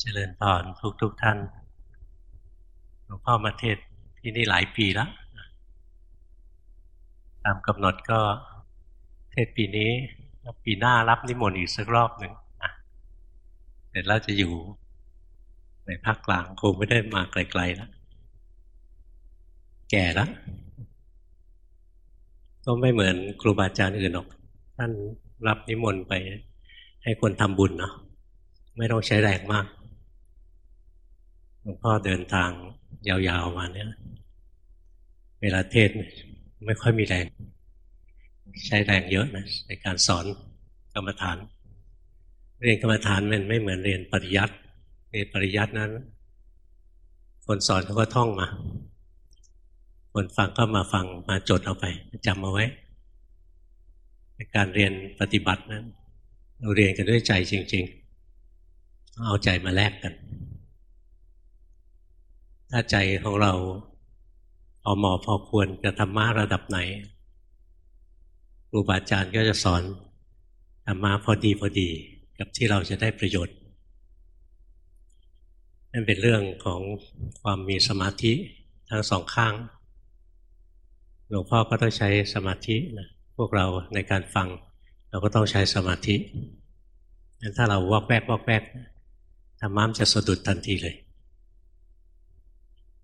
เจริญพรทุกทุกท่านหลวงพ่อมาเทศที่นี่หลายปีแล้ว ตามกำหนดก็เทศปีนี้ ปีหน้ารับนิมนต์อีกสักรอบหนึ่งเสร็จแล้วจะอยู่ในภาคกลางคงไม่ได้มาไกลๆแล้ว แก่แล้ว ก็ไม่เหมือนครูบาอาจารย์อื่นหรอก ท่านรับนิมนต์ไปให้คนทำบุญเนาะไม่ต้องใช้แรงมาก ลวงพ่อเดินทางยาวๆมาเนี่ย เวลาเทศไม่ค่อยมีแรง ใช้แรงเยอะนะในการสอนกรรมฐาน เรียนกรรมฐานมันไม่เหมือนเรียนปริยัติเรียนปริยัตินั้น คนสอนเขาก็ท่องมา คนฟังก็มาฟังมาจดเอาไปจำเอาไว้ในการเรียนปฏิบัตินั้น เราเรียนกันด้วยใจจริง ๆ เอาใจมาแลกกัน ถ้าใจของเราพอเหมาะพอควรกับธรรมะระดับไหนครูบาอาจารย์ก็จะสอนธรรมะพอดีพอดีกับที่เราจะได้ประโยชน์นั่นเป็นเรื่องของความมีสมาธิทั้งสองข้าง หลวงพ่อก็ต้องใช้สมาธินะพวกเราในการฟัง เราก็ต้องใช้สมาธิถ้าเราวอกแวกวอกแวกธรรมะจะสะดุดทันทีเลย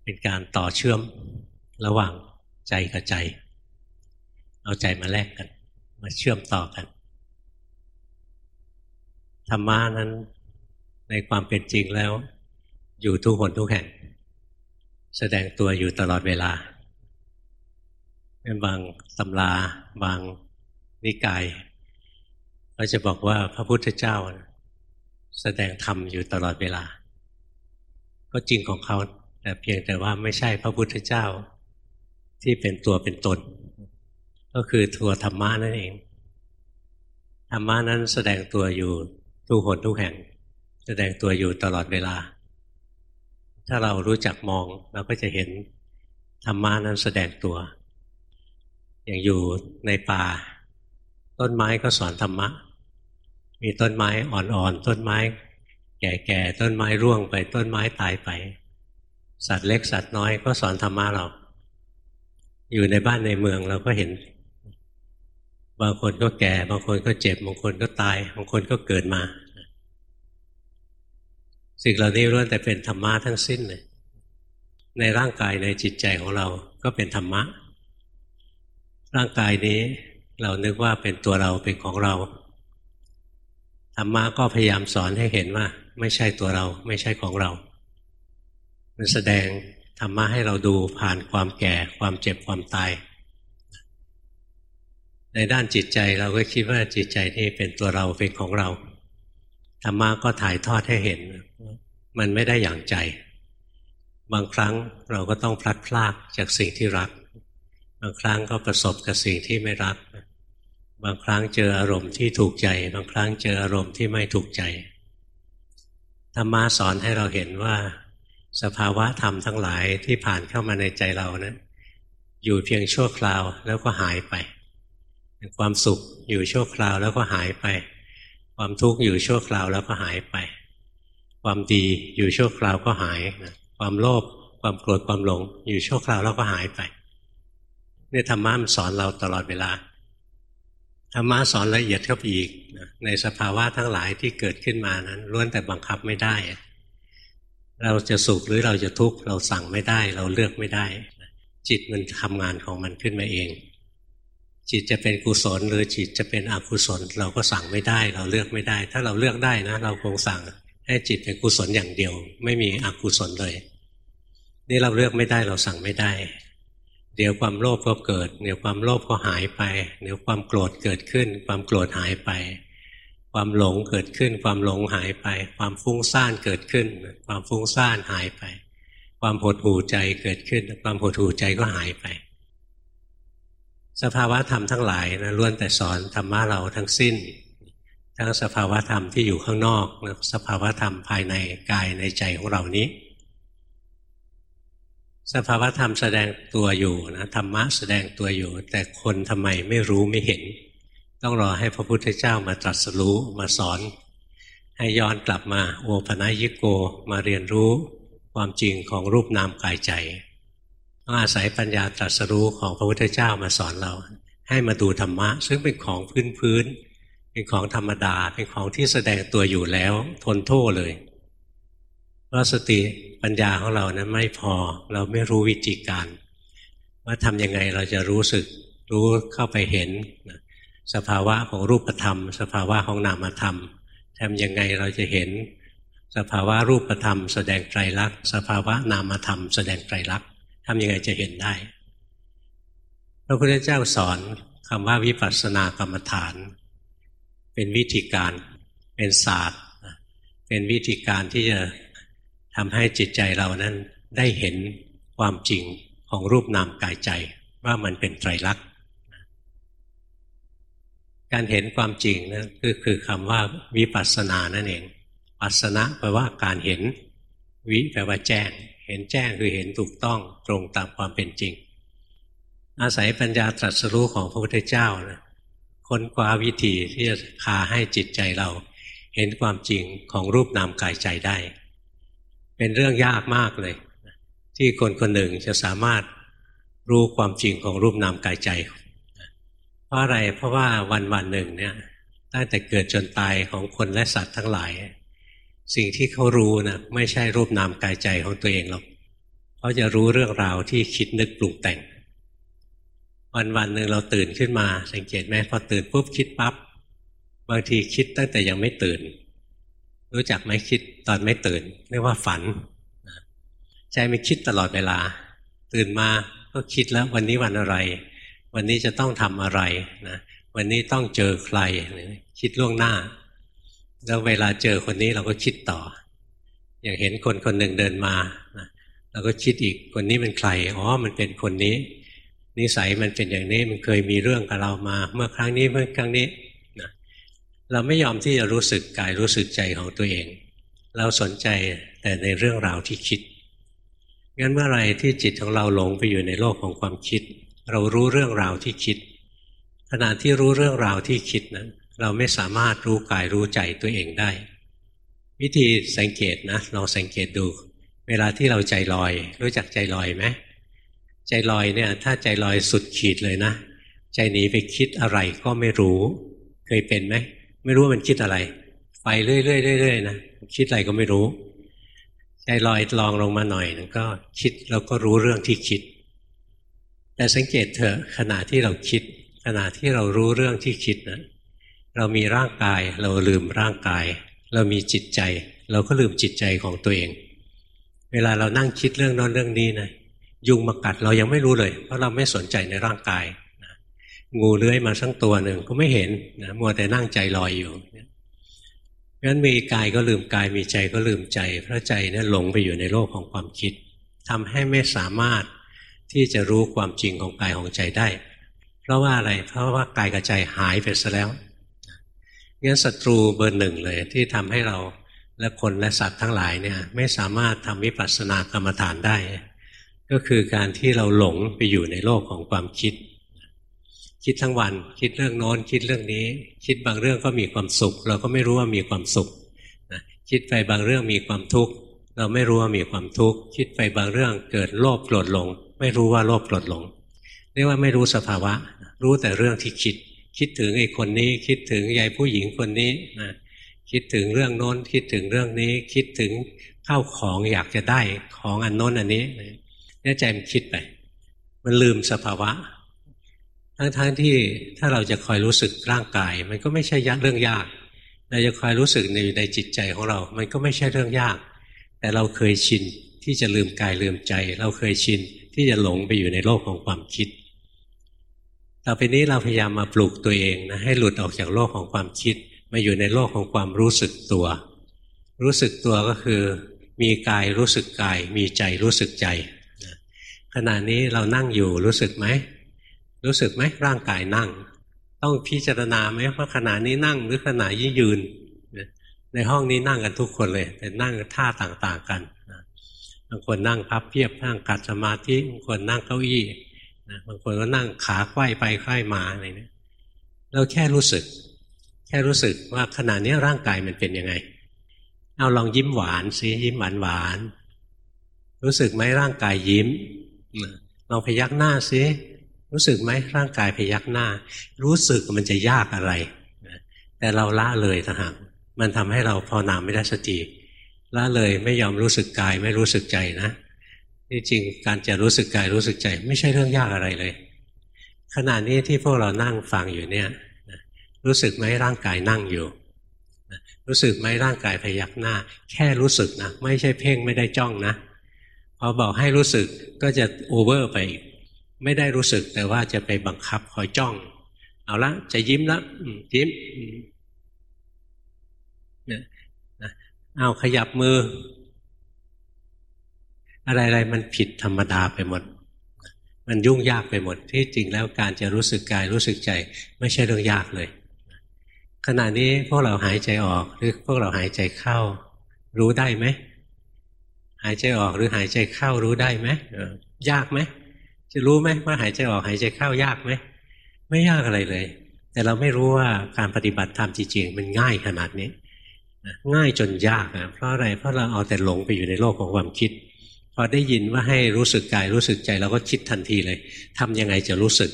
เป็นการต่อเชื่อมระหว่างใจกับใจ เอาใจมาแลกกัน มาเชื่อมต่อกันธรรมะนั้นในความเป็นจริงแล้ว อยู่ทุกคนทุกแห่ง แสดงตัวอยู่ตลอดเวลาเป็นบางตำราบางนิกาย ก็จะบอกว่าพระพุทธเจ้า แสดงธรรมอยู่ตลอดเวลา ก็จริงของเขา แต่เพียงแต่ว่าไม่ใช่พระพุทธเจ้า ที่เป็นตัวเป็นตน ก็คือตัวธรรมะนั่นเองธรรมะนั้นแสดงตัวอยู่ทุกคนทุกแห่ง แสดงตัวอยู่ตลอดเวลา ถ้าเรารู้จักมองเราก็จะเห็นธรรมะนั้นแสดงตัว อย่างอยู่ในป่า ต้นไม้ก็สอนธรรมะ มีต้นไม้อ่อนๆต้นไม้ แก่ๆต้นไม้ร่วงไปต้นไม้ตายไป สัตว์เล็กสัตว์น้อยก็สอนธรรมะเรา อยู่ในบ้านในเมืองเราก็เห็น บางคนก็แก่ บางคนก็เจ็บ บางคนก็ตาย บางคนก็เกิดมา สิ่งเหล่านี้ล้วนแต่เป็นธรรมะทั้งสิ้นเลย ในร่างกายในจิตใจของเราก็เป็นธรรมะ ร่างกายนี้เรานึกว่าเป็นตัวเราเป็นของเราธรรมะก็พยายามสอนให้เห็นว่า ไม่ใช่ตัวเราไม่ใช่ของเรา มันแสดงธรรมะให้เราดูผ่านความแก่ความเจ็บความตาย ในด้านจิตใจเราก็คิดว่าจิตใจนี่เป็นตัวเราเป็นของเราธรรมะก็ถ่ายทอดให้เห็น มันไม่ได้อย่างใจ บางครั้งเราก็ต้องพลัดพรากจากสิ่งที่รัก บางครั้งก็ประสบกับสิ่งที่ไม่รัก บางครั้งเจออารมณ์ที่ถูกใจ บางครั้งเจออารมณ์ที่ไม่ถูกใจธรรมะสอนให้เราเห็นว่า สภาวะธรรมทั้งหลายที่ผ่านเข้ามาในใจเรานะั้นอยู่เพียงชั่วคราวแล้วก็หายไป ความสุขอยู่ชั่วคราวแล้วก็หายไป ความทุกข์อยู่ชั่วคราวแล้วก็หายไป ความดีอยู่ชั่วคราวก็หายความโลภความโกรธความหลง อยู่ชั่วคราวแล้วก็หายไปเนี่ยธรรมะมันสอนเราตลอดเวลาธรรมะสอนละเอียดเข้าไปอีกในสภาวะทั้งหลายที่เกิดขึ้นมานั้นล้วนแต่บังคับไม่ได้ เราจะสุขหรือเราจะทุกข์เราสั่งไม่ได้ เราเลือกไม่ได้ จิตมันทำงานของมันขึ้นมาเอง จิตจะเป็นกุศลหรือจิตจะเป็นอกุศล เราก็สั่งไม่ได้ เราเลือกไม่ได้ ถ้าเราเลือกได้นะ เราคงสั่งให้จิตเป็นกุศลอย่างเดียว ไม่มีอกุศลเลย นี่เราเลือกไม่ได้เราสั่งไม่ได้ เดี๋ยวความโลภก็เกิด เดี๋ยวความโลภก็หายไป เดี๋ยวความโกรธเกิดขึ้น ความโกรธหายไป ความหลงเกิดขึ้น ความหลงหายไป ความฟุ้งซ่านเกิดขึ้น ความฟุ้งซ่านหายไป ความหดหู่ใจเกิดขึ้น ความหดหู่ใจก็หายไป สภาวะธรรมทั้งหลายนะล้วนแต่สอนธรรมะเราทั้งสิ้น ทั้งสภาวะธรรมที่อยู่ข้างนอกและสภาวะธรรมภายในกายในใจของเรานี้ สภาวะธรรมแสดงตัวอยู่นะธรรมะแสดงตัวอยู่ แต่คนทำไมไม่รู้ไม่เห็น ต้องรอให้พระพุทธเจ้ามาตรัสรู้มาสอน ให้ย้อนกลับมาโอปนัยิโกมาเรียนรู้ความจริงของรูปนามกายใจต้องอาศัยปัญญาตรัสรู้ของพระพุทธเจ้ามาสอนเรา ให้มาดูธรรมะ ซึ่งเป็นของพื้นพื้นเป็นของธรรมดาเป็นของที่แสดงตัวอยู่แล้ว ทนโทษเลยเพราะสติปัญญาของเรานั้นไม่พอเราไม่รู้วิธีการ ว่าทำยังไงเราจะรู้สึกรู้เข้าไปเห็น สภาวะของรูปธรรม สภาวะของนามธรรมทำยังไงเราจะเห็น สภาวะรูปธรรม แสดงไตรลักษณ์สภาวะนามธรรม แสดงไตรลักษณ์ทำยังไงจะเห็นได้พระพุทธเจ้าสอนคำว่าวิปัสสนากรรมฐาน เป็นวิธีการเป็นศาสตร์ เป็นวิธีการที่จะทำให้จิตใจเรานั้นได้เห็นความจริงของรูปนามกายใจว่ามันเป็นไตรลักษณ์ การเห็นความจริงนะคือคือคำว่าวิปัสสนานั่นเอง ปัสนะแปลว่าการเห็น วิแปลว่าแจ้ง เห็นแจ้งคือเห็นถูกต้องตรงตามความเป็นจริง อาศัยปัญญาตรัสรู้ของพระพุทธเจ้านะค้นคว้าวิธีที่จะพาให้จิตใจเรา เห็นความจริงของรูปนามกายใจได้ เป็นเรื่องยากมากเลย ที่คนคนหนึ่งจะสามารถรู้ความจริงของรูปนามกายใจ ราะอะไรเพราะว่าวันวันหนึ่งเนี่ยตั้งแต่เกิดจนตายของคนและสัตว์ทั้งหลาย สิ่งที่เขารู้นะไม่ใช่รูปนามกายใจของตัวเองหรอกเขาจะรู้เรื่องราวที่คิดนึกปรุงแต่ง วันวันหนึ่งเราตื่นขึ้นมา สังเกตไหมพอตื่นปุ๊บคิดปับ๊บบางทีคิดตั้งแต่ยังไม่ตื่น รู้จักไหมคิดตอนไม่ตื่นเรียกว่าฝัน ใจมันคิดตลอดเวลา ตื่นมาก็คิดแล้ววันนี้วันอะไร วันนี้จะต้องทำอะไรนะวันนี้ต้องเจอใครคิดล่วงหน้า แล้วเวลาเจอคนนี้เราก็คิดต่อ อย่างเห็นคนคนหนึ่งเดินมานะเราก็คิดอีกคนนี้เป็นใครอ๋อมันเป็นคนนี้ นิสัยมันเป็นอย่างนี้มันเคยมีเรื่องกับเรามา เมื่อครั้งนี้เมื่อครั้งนี้นะเราไม่ยอมที่จะรู้สึกกายรู้สึกใจของตัวเอง เราสนใจแต่ในเรื่องราวที่คิดงั้นเมื่อไรที่จิตของเราหลงไปอยู่ในโลกของความคิด เรารู้เรื่องราวที่คิด ขณะที่รู้เรื่องราวที่คิดนั้น เราไม่สามารถรู้กายรู้ใจตัวเองได้ วิธีสังเกตนะลองสังเกตดู เวลาที่เราใจลอย รู้จักใจลอยไหมใจลอยเนี่ย ถ้าใจลอยสุดขีดเลยนะ ใจหนีไปคิดอะไรก็ไม่รู้ เคยเป็นไหมไม่รู้ว่ามันคิดอะไร ไปเรื่อยๆเรื่อยๆนะคิดอะไรก็ไม่รู้ ใจลอยลองลงมาหน่อยก็คิดแล้วก็รู้เรื่องที่คิด แต่สังเกตเถอะขณะที่เราคิด ขณะที่เรารู้เรื่องที่คิดนะเรามีร่างกายเราลืมร่างกาย เรามีจิตใจ เราก็ลืมจิตใจของตัวเอง เวลาเรานั่งคิดเรื่องนั้นเรื่องนี้นะยุงมากัดเรายังไม่รู้เลย เพราะเราไม่สนใจในร่างกายนะงูเลื้อยมาสักตัวหนึ่งก็ไม่เห็นนะมัวแต่นั่งใจลอยอยู่งั้นมีกายก็ลืมกายมีใจก็ลืมใจ เพราะใจเนี่ยหลงไปอยู่ในโลกของความคิดทำให้ไม่สามารถ ที่จะรู้ความจริงของกายของใจได้ เพราะว่าอะไร เพราะว่ากายกับใจหายไปซะแล้วงั้นศัตรูเบอร์หนึ่งเลยที่ทำให้เราและคนและสัตว์ทั้งหลายเนี่ยไม่สามารถทำวิปัสสนากรรมฐานได้ ก็คือการที่เราหลงไปอยู่ในโลกของความคิด คิดทั้งวันคิดเรื่องโน้นคิดเรื่องนี้ คิดบางเรื่องก็มีความสุข เราก็ไม่รู้ว่ามีความสุขคิดไปบางเรื่องมีความทุกข์เราไม่รู้ว่ามีความทุกข์คิดไปบางเรื่องเกิดโลภโกรธหลง ไม่รู้ว่าโลภโกรธหลงเรียกว่าไม่รู้สภาวะ รู้แต่เรื่องที่คิด คิดถึงไอ้คนนี้ คิดถึงยายผู้หญิงคนนี้นะคิดถึงเรื่องโน้น คิดถึงเรื่องนี้ คิดถึงข้าวของอยากจะได้ของอันโน้นอันนี้เนี่ยใจมันคิดไป มันลืมสภาวะ ทั้งๆทที่ถ้าเราจะคอยรู้สึกร่างกาย มันก็ไม่ใช่เรื่องยาก เราจะคอยรู้สึกในในจิตใจของเรา มันก็ไม่ใช่เรื่องยาก แต่เราเคยชินที่จะลืมกายลืมใจ เราเคยชิน ที่จะหลงไปอยู่ในโลกของความคิด ต่อไปนี้เราพยายามมาปลุกตัวเองนะให้หลุดออกจากโลกของความคิด มาอยู่ในโลกของความรู้สึกตัว รู้สึกตัวก็คือ มีกายรู้สึกกาย มีใจรู้สึกใจขณะนี้เรานั่งอยู่รู้สึกไหมรู้สึกไหมร่างกายนั่ง ต้องพิจารณาไหมว่าขณะนี้นั่งหรือขณะยืน ในห้องนี้นั่งกันทุกคนเลย แต่นั่งท่าต่างๆกันางคนนั่งพับเพียบนั่งกัดสมาธิบางคนนั่งเก้าอี้นะบางคนก็นั่งขาไขว้ไปไขว้มาอะไรเนี่ยเราแค่รู้สึก แค่รู้สึกว่าขณะนี้ร่างกายมันเป็นยังไง เอาลองยิ้มหวานสิยิ้มหวานหวานรู้สึกไหมร่างกายยิ้มลองพยักหน้าสิรู้สึกไหมร่างกายพยักหน้า รู้สึกมันจะยากอะไรแต่เราละเลยทหารมันทำให้เราภาวนาไม่ได้สติ ละเลยไม่ยอมรู้สึกกายไม่รู้สึกใจนะที่จริงการจะรู้สึกกายรู้สึกใจ ไม่ใช่เรื่องยากอะไรเลย ขณะนี้ที่พวกเรานั่งฟังอยู่เนี่ยรู้สึกไหมร่างกายนั่งอยู่รู้สึกไหมร่างกายพยักหน้า แค่รู้สึกนะไม่ใช่เพ่งไม่ได้จ้องนะพอบอกให้รู้สึกก็จะโอเวอร์ไปไม่ได้รู้สึกแต่ว่าจะไปบังคับคอยจ้อง เอาละจะยิ้มละยิ้ม เอาขยับมือ อะไรๆมันผิดธรรมดาไปหมด มันยุ่งยากไปหมด ที่จริงแล้วการจะรู้สึกกายรู้สึกใจ ไม่ใช่เรื่องยากเลย ขณะนี้พวกเราหายใจออกหรือพวกเราหายใจเข้า รู้ได้ไหมหายใจออกหรือหายใจเข้ารู้ได้ไหมยากไหมจะรู้ไหมว่าหายใจออกหายใจเข้ายากไหมไม่ยากอะไรเลย แต่เราไม่รู้ว่าการปฏิบัติธรรมจริงๆมันง่ายขนาดนี้ ง่ายจนยากนะเพราะอะไรเพราะเราเอาแต่หลงไปอยู่ในโลกของความคิด พอได้ยินว่าให้รู้สึกกายรู้สึกใจเราก็คิดทันทีเลยทำยังไงจะรู้สึก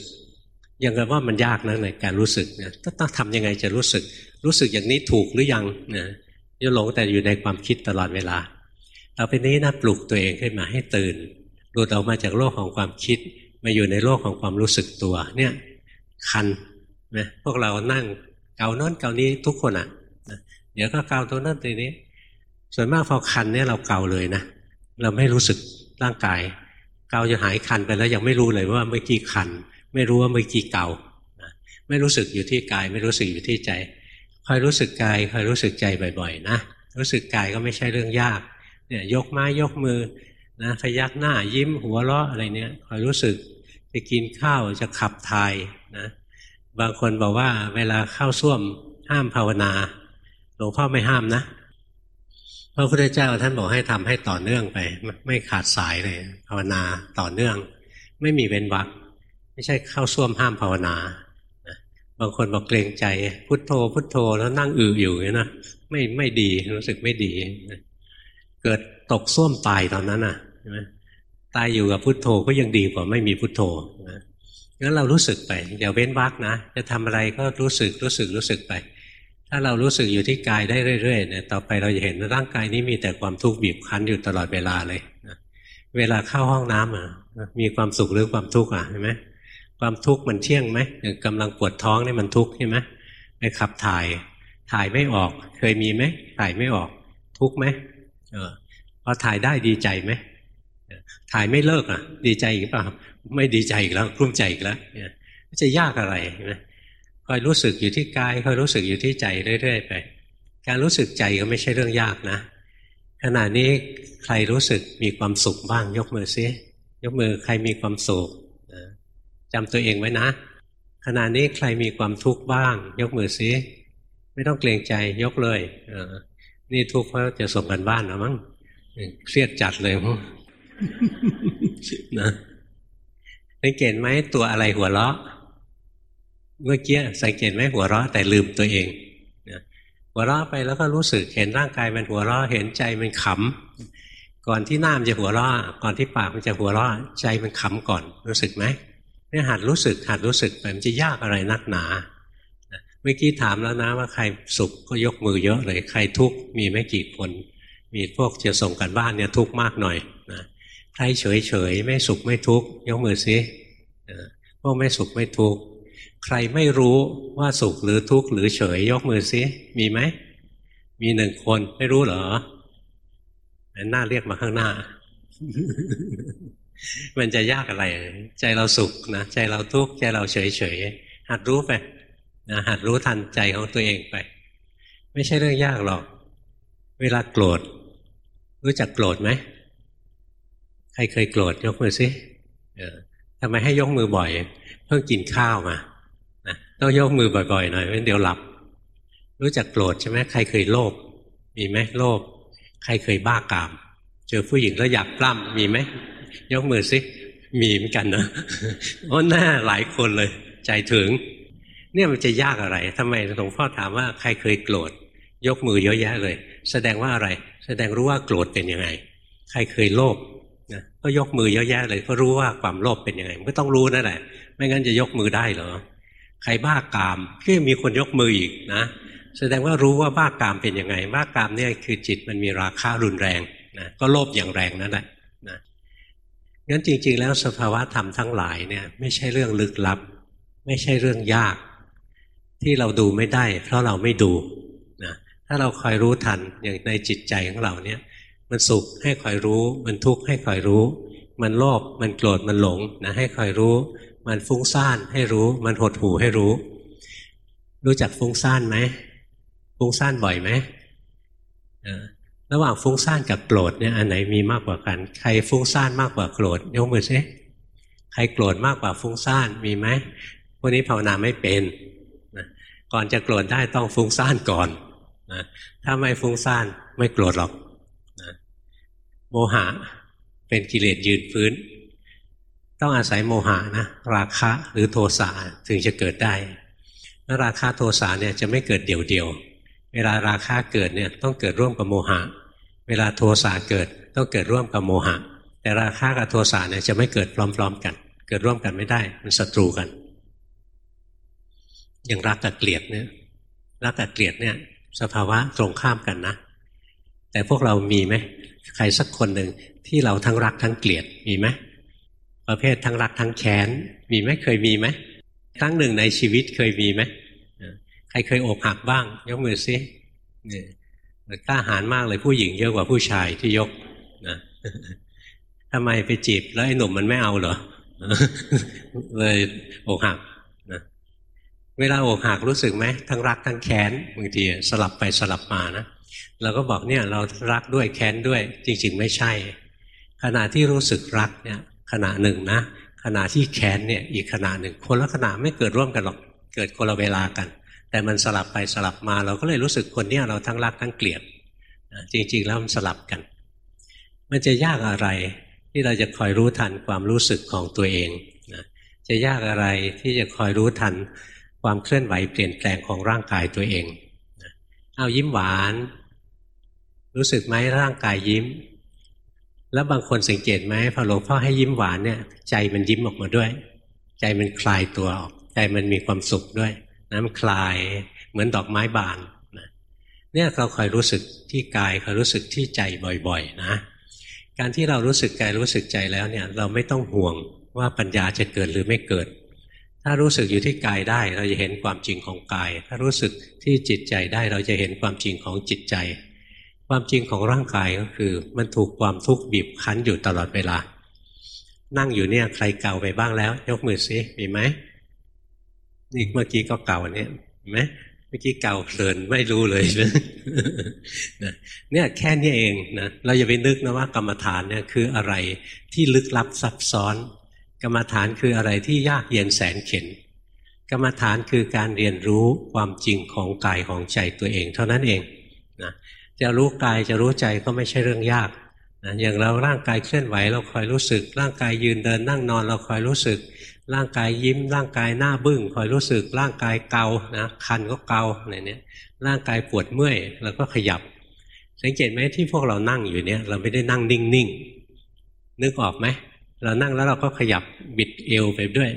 ยังกับว่ามันยากนะในการรู้สึกนะต้องทำยังไงจะรู้สึก รู้สึกอย่างนี้ถูกหรือยังนะจะหลงแต่อยู่ในความคิดตลอดเวลาเราเป็นนี้นะปลุกตัวเองขึ้นมาให้ตื่นหลุดออกมาจากโลกของความคิด มาอยู่ในโลกของความรู้สึกตัว เนี่ย คันนะพวกเรานั่งเกาโน้นเกานี้ทุกคนอะ ดี๋ยวก็เกาตัวนั้นตัวนี้ ส่วนมากพอคันเนี่ยเราเกาเลยนะเราไม่รู้สึกร่างกาย เกาจะหายคันไปแล้วยังไม่รู้เลยว่าเมื่อกี้คัน ไม่รู้ว่าเมื่อกี้เก่าไม่รู้สึกอยู่ที่กาย ไม่รู้สึกอยู่ที่ใจคอยรู้สึกกายคอยรู้สึกใจบ่อย ๆ นะรู้สึกกายก็ไม่ใช่เรื่องยากเนี่ยยกไม้ยกมือนะพยักหน้ายิ้มหัวเราะอะไรเนี่ยคอยรู้สึกจะกินข้าวจะขับถ่ายนะบางคนบอกว่าเวลาเข้าส้วมห้ามภาวนา หลวงพ่อไม่ห้ามนะพระพุทธเจ้าท่านบอกให้ทำให้ต่อเนื่องไป ไม่ขาดสายเลยภาวนาต่อเนื่อง ไม่มีเว้นวรรคไม่ใช่เข้าส้วมห้ามภาวนาบางคนบอกเกรงใจ พุทโธ พุทโธแล้วนั่งอืออยู่เนี่ยนะไม่ไม่ดีรู้สึกไม่ดีเกิดตกส้วมตายตอนนั้นอะใช่ไหมตายอยู่กับพุทโธก็ยังดีกว่าไม่มีพุทโธนะงั้นเรารู้สึกไปอย่าเว้นวักนะ จะทำอะไรก็รู้สึกรู้สึกรู้สึกไป ถ้าเรารู้สึกอยู่ที่กายได้เรื่อยๆเนี่ยต่อไปเราจะเห็นร่างกายนี้มีแต่ความทุกข์บีบคั้นอยู่ตลอดเวลาเลยเวลาเข้าห้องน้ำอะมีความสุขหรือความทุกข์อะเห็นไหมความทุกข์มันเที่ยงไหมอย่างกำลังปวดท้องนี่มันทุกข์ใช่ไหมไปขับถ่าย ถ่ายไม่ออก เคยมีไหมถ่ายไม่ออก ทุกข์ไหมเออพอถ่ายได้ดีใจไหมถ่ายไม่เลิกอะ ดีใจอีกเปล่าไม่ดีใจอีกแล้วกลุ้มใจอีกแล้วเนี่ยจะยากอะไรนะ คอยรู้สึกอยู่ที่กายคอยรู้สึกอยู่ที่ใจเรื่อยๆไป การรู้สึกใจก็ไม่ใช่เรื่องยากนะ ขณะนี้ใครรู้สึกมีความสุขบ้าง ยกมือซิยกมือใครมีความสุขจำตัวเองไว้นะ ขณะนี้ใครมีความทุกข์บ้าง ยกมือซิไม่ต้องเกรงใจยกเลยนี่ทุกข์เพราะจะส่งกันบ้านนะมั้งเครียดจัดเลยมั้งนะสังเกตไหมตัวอะไรหัวเราะ เมื่อกี้สังเกตไหมหัวเราะแต่ลืมตัวเองหัวเราะไปแล้วก็รู้สึกเห็นร่างกายมันหัวเราะเห็นใจมันขำก่อนที่หน้ามันจะหัวเราะก่อนที่ปากมันจะหัวเราะใจมันขำก่อนรู้สึกไหมเนี่ยหัดรู้สึกหัดรู้สึกไปมันจะยากอะไรนักหนาเมื่อกี้ถามแล้วนะว่าใครสุขก็ยกมือเยอะเลยใครทุกข์มีไม่กี่คนมีพวกจะส่งกันบ้านเนี่ยทุกข์มากหน่อยนะใครเฉยเฉยไม่สุขไม่ทุกข์ยกมือซิพวกไม่สุขไม่ทุกข์ ใครไม่รู้ว่าสุขหรือทุกข์หรือเฉยยกมือซิมีไหม มีหนึ่งคนไม่รู้เหรอหน้าเรียกมาข้างหน้า มันจะยากอะไร ใจเราสุขนะใจเราทุกข์ใจเราเฉยเฉยหัดรู้ไปนะหัดรู้ทันใจของตัวเองไป ไม่ใช่เรื่องยากหรอก เวลาโกรธ รู้จักโกรธไหมใครเคยโกรธยกมือสิทำไมให้ยกมือบ่อย เพิ่งกินข้าวมา ต้องยกมือบ่อยๆหน่อยไม่เดี๋ยวหลับ รู้จักโกรธใช่ไหมใครเคยโลภมีไหมโลภใครเคยบ้ากาม เจอผู้หญิงแล้วอยากปล้ำมีไหมยกมือสิมีเหมือนกันนะโอ้หน้าหลายคนเลย ใจถึง เนี่ยมันจะยากอะไรทำไมหลวงพ่อถามว่าใครเคยโกรธยกมือเยอะแยะเลย แสดงว่าอะไร แสดงรู้ว่าโกรธเป็นยังไง ใครเคยโลภนะก็ยกมือเยอะแยะเลย ก็รู้ว่าความโลภเป็นยังไง มันก็ต้องรู้นั่นแหละ ไม่งั้นจะยกมือได้เหรอ ใครบ้ากามก็มีคนยกมืออีกนะแสดงว่ารู้ว่าบ้ากามเป็นยังไง บ้ากามเนี่ยคือจิตมันมีราคารุนแรงนะก็โลภอย่างแรงนั่นแหละนะงั้นจริง ๆ แล้วสภาวะธรรมทั้งหลายเนี่ยไม่ใช่เรื่องลึกลับ ไม่ใช่เรื่องยาก ที่เราดูไม่ได้ เพราะเราไม่ดูนะถ้าเราคอยรู้ทันอย่างในจิตใจของเราเนี่ย มันสุขให้คอยรู้ มันทุกข์ให้คอยรู้ มันโลภมันโกรธมันหลงนะให้คอยรู้ มันฟุ้งซ่านให้รู้ มันหดหู่ให้รู้ รู้จักฟุ้งซ่านไหมฟุ้งซ่านบ่อยไหมระหว่างฟุ้งซ่านกับโกรธเนี่ยอันไหนมีมากกว่ากัน ใครฟุ้งซ่านมากกว่าโกรธยกมือซิใครโกรธมากกว่าฟุ้งซ่านมีไหมพวกนี้ภาวนาไม่เป็นนะก่อนจะโกรธได้ต้องฟุ้งซ่านก่อนนะถ้าไม่ฟุ้งซ่านไม่โกรธหรอกนะโมหะเป็นกิเลสยืนพื้น ต้องอาศัยโมหะนะราคะหรือโทสะถึงจะเกิดได้แล้วราคะโทสะเนี่ยจะไม่เกิดเดี่ยวๆเวลาราคะเกิดเนี่ยต้องเกิดร่วมกับโมหะ เวลาโทสะเกิดต้องเกิดร่วมกับโมหะ แต่ราคะกับโทสะเนี่ยจะไม่เกิดพร้อม ๆ กัน เกิดร่วมกันไม่ได้มันศัตรูกัน อย่างรักกับเกลียดเนี่ยรักกับเกลียดเนี่ย สภาวะตรงข้ามกันนะแต่พวกเรามีไหมใครสักคนหนึ่งที่เราทั้งรักทั้งเกลียดมีไหม ประเภททั้งรักทั้งแค้นมีไหมเคยมีไหมครั้งหนึ่งในชีวิตเคยมีไหมใครเคยอกหักบ้าง ยกมือซิเนี่ยกล้าหาญมากเลยผู้หญิงเยอะกว่าผู้ชายที่ยกนะทำไมไปจีบแล้วไอ้หนุ่มมันไม่เอาเหรอเลยอกหักนะเวลาอกหักรู้สึกไหมทั้งรักทั้งแค้นบางทีสลับไปสลับมานะเราก็บอกเนี่ยเรารักด้วยแค้นด้วยจริง ๆ ไม่ใช่ ขณะที่รู้สึกรักเนี่ย ขณะหนึ่งนะขณะที่แค้นเนี่ยอีกขณะหนึ่ง คนละขณะไม่เกิดร่วมกันหรอกเกิดคนละเวลากัน แต่มันสลับไปสลับมาเราก็เลยรู้สึกคนเนี้ยเราทั้งรักทั้งเกลียดจริง ๆ แล้วมันสลับกัน มันจะยากอะไรที่เราจะคอยรู้ทันความรู้สึกของตัวเองนะจะยากอะไรที่จะคอยรู้ทันความเคลื่อนไหวเปลี่ยนแปลงของร่างกายตัวเองเอายิ้มหวาน รู้สึกไหมร่างกายยิ้ม แล้วบางคนสังเกตไหมพอหลวงพ่อให้ยิ้มหวานเนี่ย ใจมันยิ้มออกมาด้วย ใจมันคลายตัวออกใจมันมีความสุขด้วยน้ำคลายเหมือนดอกไม้บานนะเนี่ยเราคอยรู้สึกที่กายคอยรู้สึกที่ใจบ่อยๆนะ การที่เรารู้สึกกายรู้สึกใจแล้วเนี่ย เราไม่ต้องห่วงว่าปัญญาจะเกิดหรือไม่เกิด ถ้ารู้สึกอยู่ที่กายได้เราจะเห็นความจริงของกาย ถ้ารู้สึกที่จิตใจได้เราจะเห็นความจริงของจิตใจ ความจริงของร่างกายก็คือ มันถูกความทุกข์บีบคั้นอยู่ตลอดเวลา นั่งอยู่เนี่ยใครเก่าไปบ้างแล้ว ยกมือซิมีไหมนี่เมื่อกี้ก็เก่าเนี่ยเห็นไหมเมื่อกี้เก่าเพลินไม่รู้เลยนะเนี่ยแค่นี้เองนะเราอย่าไปนึกนะว่ากรรมฐานเนี่ยคืออะไรที่ลึกลับซับซ้อน กรรมฐานคืออะไรที่ยากเย็นแสนเข็นกรรมฐานคือการเรียนรู้ความจริงของกายของใจตัวเอง เท่านั้นเองนะ จะรู้กายจะรู้ใจก็ไม่ใช่เรื่องยากนะอย่างเราร่างกายเคลื่อนไหวเราคอยรู้สึก ร่างกายยืนเดินนั่งนอนเราคอยรู้สึก ร่างกายยิ้ม ร่างกายหน้าบึ้งคอยรู้สึก ร่างกายเกานะคันก็เกาอะไรเนี้ยร่างกายปวดเมื่อยเราก็ขยับ สังเกตไหมที่พวกเรานั่งอยู่เนี้ยเราไม่ได้นั่งนิ่งๆนึกออกไหมเรานั่งแล้วเราก็ขยับบิดเอวไปด้วย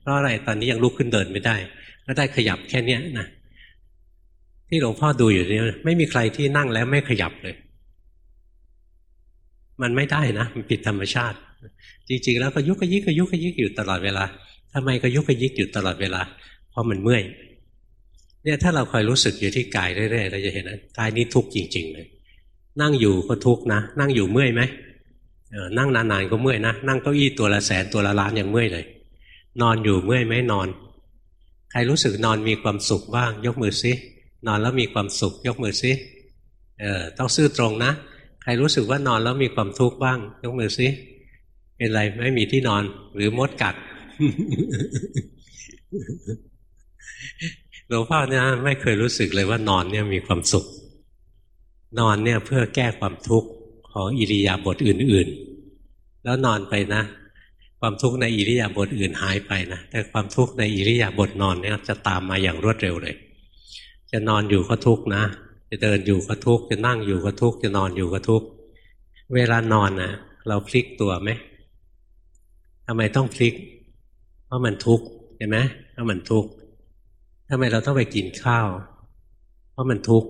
เพราะอะไรตอนนี้ยังลุกขึ้นเดินไม่ได้ ก็ได้ขยับแค่เนี้ยนะ ที่หลวงพ่อดูอยู่นี่ไม่มีใครที่นั่งแล้วไม่ขยับเลย มันไม่ได้นะ มันผิดธรรมชาติ จริง ๆ แล้วก็ยุกยิกก็ยุกยิกอยู่ตลอดเวลาทำไมก็ยุกยิกอยู่ตลอดเวลา เพราะมันเมื่อยเนี่ยถ้าเราคอยรู้สึกอยู่ที่กายเรื่อยๆเราจะเห็นนะกายนี้ทุกข์จริง ๆ เลย นั่งอยู่ก็ทุกข์นะ นั่งอยู่เมื่อยไหมนั่งนานๆก็เมื่อยนะ นั่งเก้าอี้ตัวละแสนตัวละล้านยังเมื่อยเลย นอนอยู่เมื่อยไหมนอน ใครรู้สึกนอนมีความสุขบ้าง ยกมือซิ นอนแล้วมีความสุขยกมือซิเออต้องซื่อตรงนะ ใครรู้สึกว่านอนแล้วมีความทุกข์บ้าง ยกมือซิเป็นไรไม่มีที่นอนหรือมดกัดหลวงพ่อเนี่ยไม่เคยรู้สึกเลยว่านอนเนี่ยมีความสุข นอนเนี่ยเพื่อแก้ความทุกข์ของอิริยาบถอื่น ๆ แล้วนอนไปนะ ความทุกข์ในอิริยาบถอื่นหายไปนะแต่ความทุกข์ในอิริยาบถนอนเนี่ยจะตามมาอย่างรวดเร็วเลย จะนอนอยู่ก็ทุกข์นะ จะเดินอยู่ก็ทุกข์จะนั่งอยู่ก็ทุกข์จะนอนอยู่ก็ทุกข์เวลานอนนะเราพลิกตัวไหมทำไมต้องพลิก เพราะมันทุกข์เห็นไหมเพราะมันทุกข์ทำไมเราต้องไปกินข้าว เพราะมันทุกข์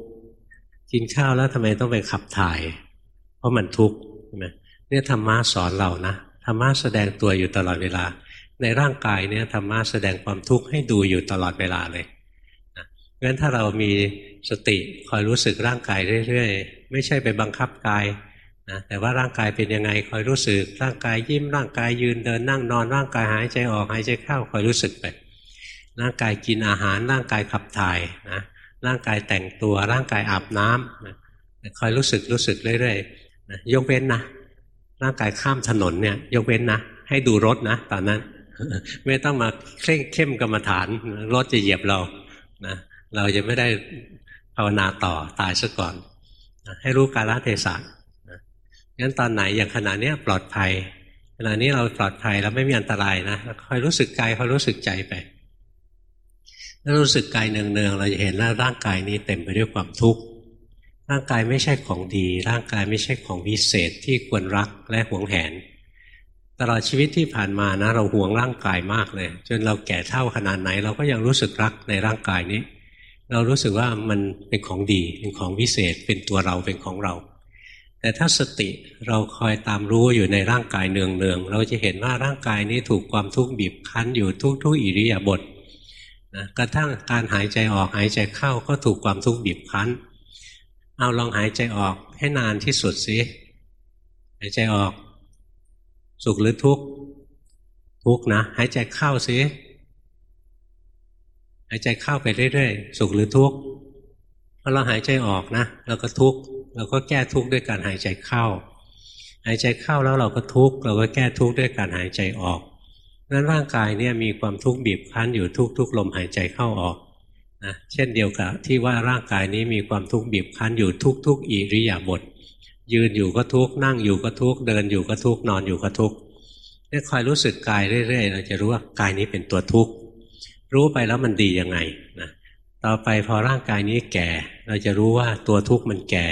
กินข้าวแล้วทำไมต้องไปขับถ่าย เพราะมันทุกข์ใช่ไหมเนี่ยธรรมะสอนเรานะธรรมะแสดงตัวอยู่ตลอดเวลา ในร่างกายเนี่ยธรรมะแสดงความทุกข์ให้ดูอยู่ตลอดเวลาเลย งั้นถ้าเรามีสติคอยรู้สึกร่างกายเรื่อยๆ ไม่ใช่ไปบังคับกายนะแต่ว่าร่างกายเป็นยังไงคอยรู้สึก ร่างกายยิ้มร่างกายยืนเดินนั่งนอนร่างกายหายใจออกหายใจเข้าคอยรู้สึกไปร่างกายกินอาหารร่างกายขับถ่ายนะร่างกายแต่งตัวร่างกายอาบน้ำนะคอยรู้สึกรู้สึกเรื่อยๆนะยกเว้นนะร่างกายข้ามถนนเนี่ยยกเว้นนะให้ดูรถนะตอนนั้น ไม่ต้องมาเคร่งเข้มกรรมฐานรถจะเหยียบเรานะ เราจะไม่ได้ภาวนาต่อตายซะก่อน ให้รู้กาลเทศะนะงั้นตอนไหนอย่างขณะนี้ปลอดภัย ขณะนี้เราปลอดภัยแล้วไม่มีอันตรายนะคอยรู้สึกกายคอยรู้สึกใจไปถ้ารู้สึกกายเนืองๆเราจะเห็นว่าร่างกายนี้เต็มไปด้วยความทุกข์ร่างกายไม่ใช่ของดี ร่างกายไม่ใช่ของวิเศษที่ควรรักและหวงแหน ตลอดชีวิตที่ผ่านมานะ เราหวงร่างกายมากเลย จนเราแก่เท่าขนาดไหน เราก็ยังรู้สึกรักในร่างกายนี้ เรารู้สึกว่ามันเป็นของดีเป็นของวิเศษเป็นตัวเราเป็นของเรา แต่ถ้าสติเราคอยตามรู้อยู่ในร่างกายเนืองๆเราจะเห็นว่าร่างกายนี้ถูกความทุกข์บีบคั้นอยู่ทุกๆอิริยาบถนะกระทั่งการหายใจออกหายใจเข้าก็ถูกความทุกข์บีบคั้น เอาลองหายใจออกให้นานที่สุดสิหายใจออก สุขหรือทุกข์ทุกข์นะ หายใจเข้าสิ หายใจเข้าไปเรื่อยๆ สุขหรือทุกข์พอเราหายใจออกนะเราก็ทุกข์เราก็แก้ทุกข์ด้วยการหายใจเข้า หายใจเข้าแล้วเราก็ทุกข์เราก็แก้ทุกข์ด้วยการหายใจออกนั้นร่างกายเนี่ยมีความทุกข์บีบคั้นอยู่ทุกๆลมหายใจเข้าออกนะเช่นเดียวกับที่ว่าร่างกายนี้มีความทุกข์บีบคั้นอยู่ทุกๆอิริยาบถยืนอยู่ก็ทุกข์นั่งอยู่ก็ทุกข์เดินอยู่ก็ทุกข์นอนอยู่ก็ทุกข์นี่คอยรู้สึกกายเรื่อยๆ เราจะรู้ว่ากายนี้เป็นตัวทุกข์ รู้ไปแล้วมันดียังไงนะต่อไปพอร่างกายนี้แก่ เราจะรู้ว่าตัวทุกข์มันแก่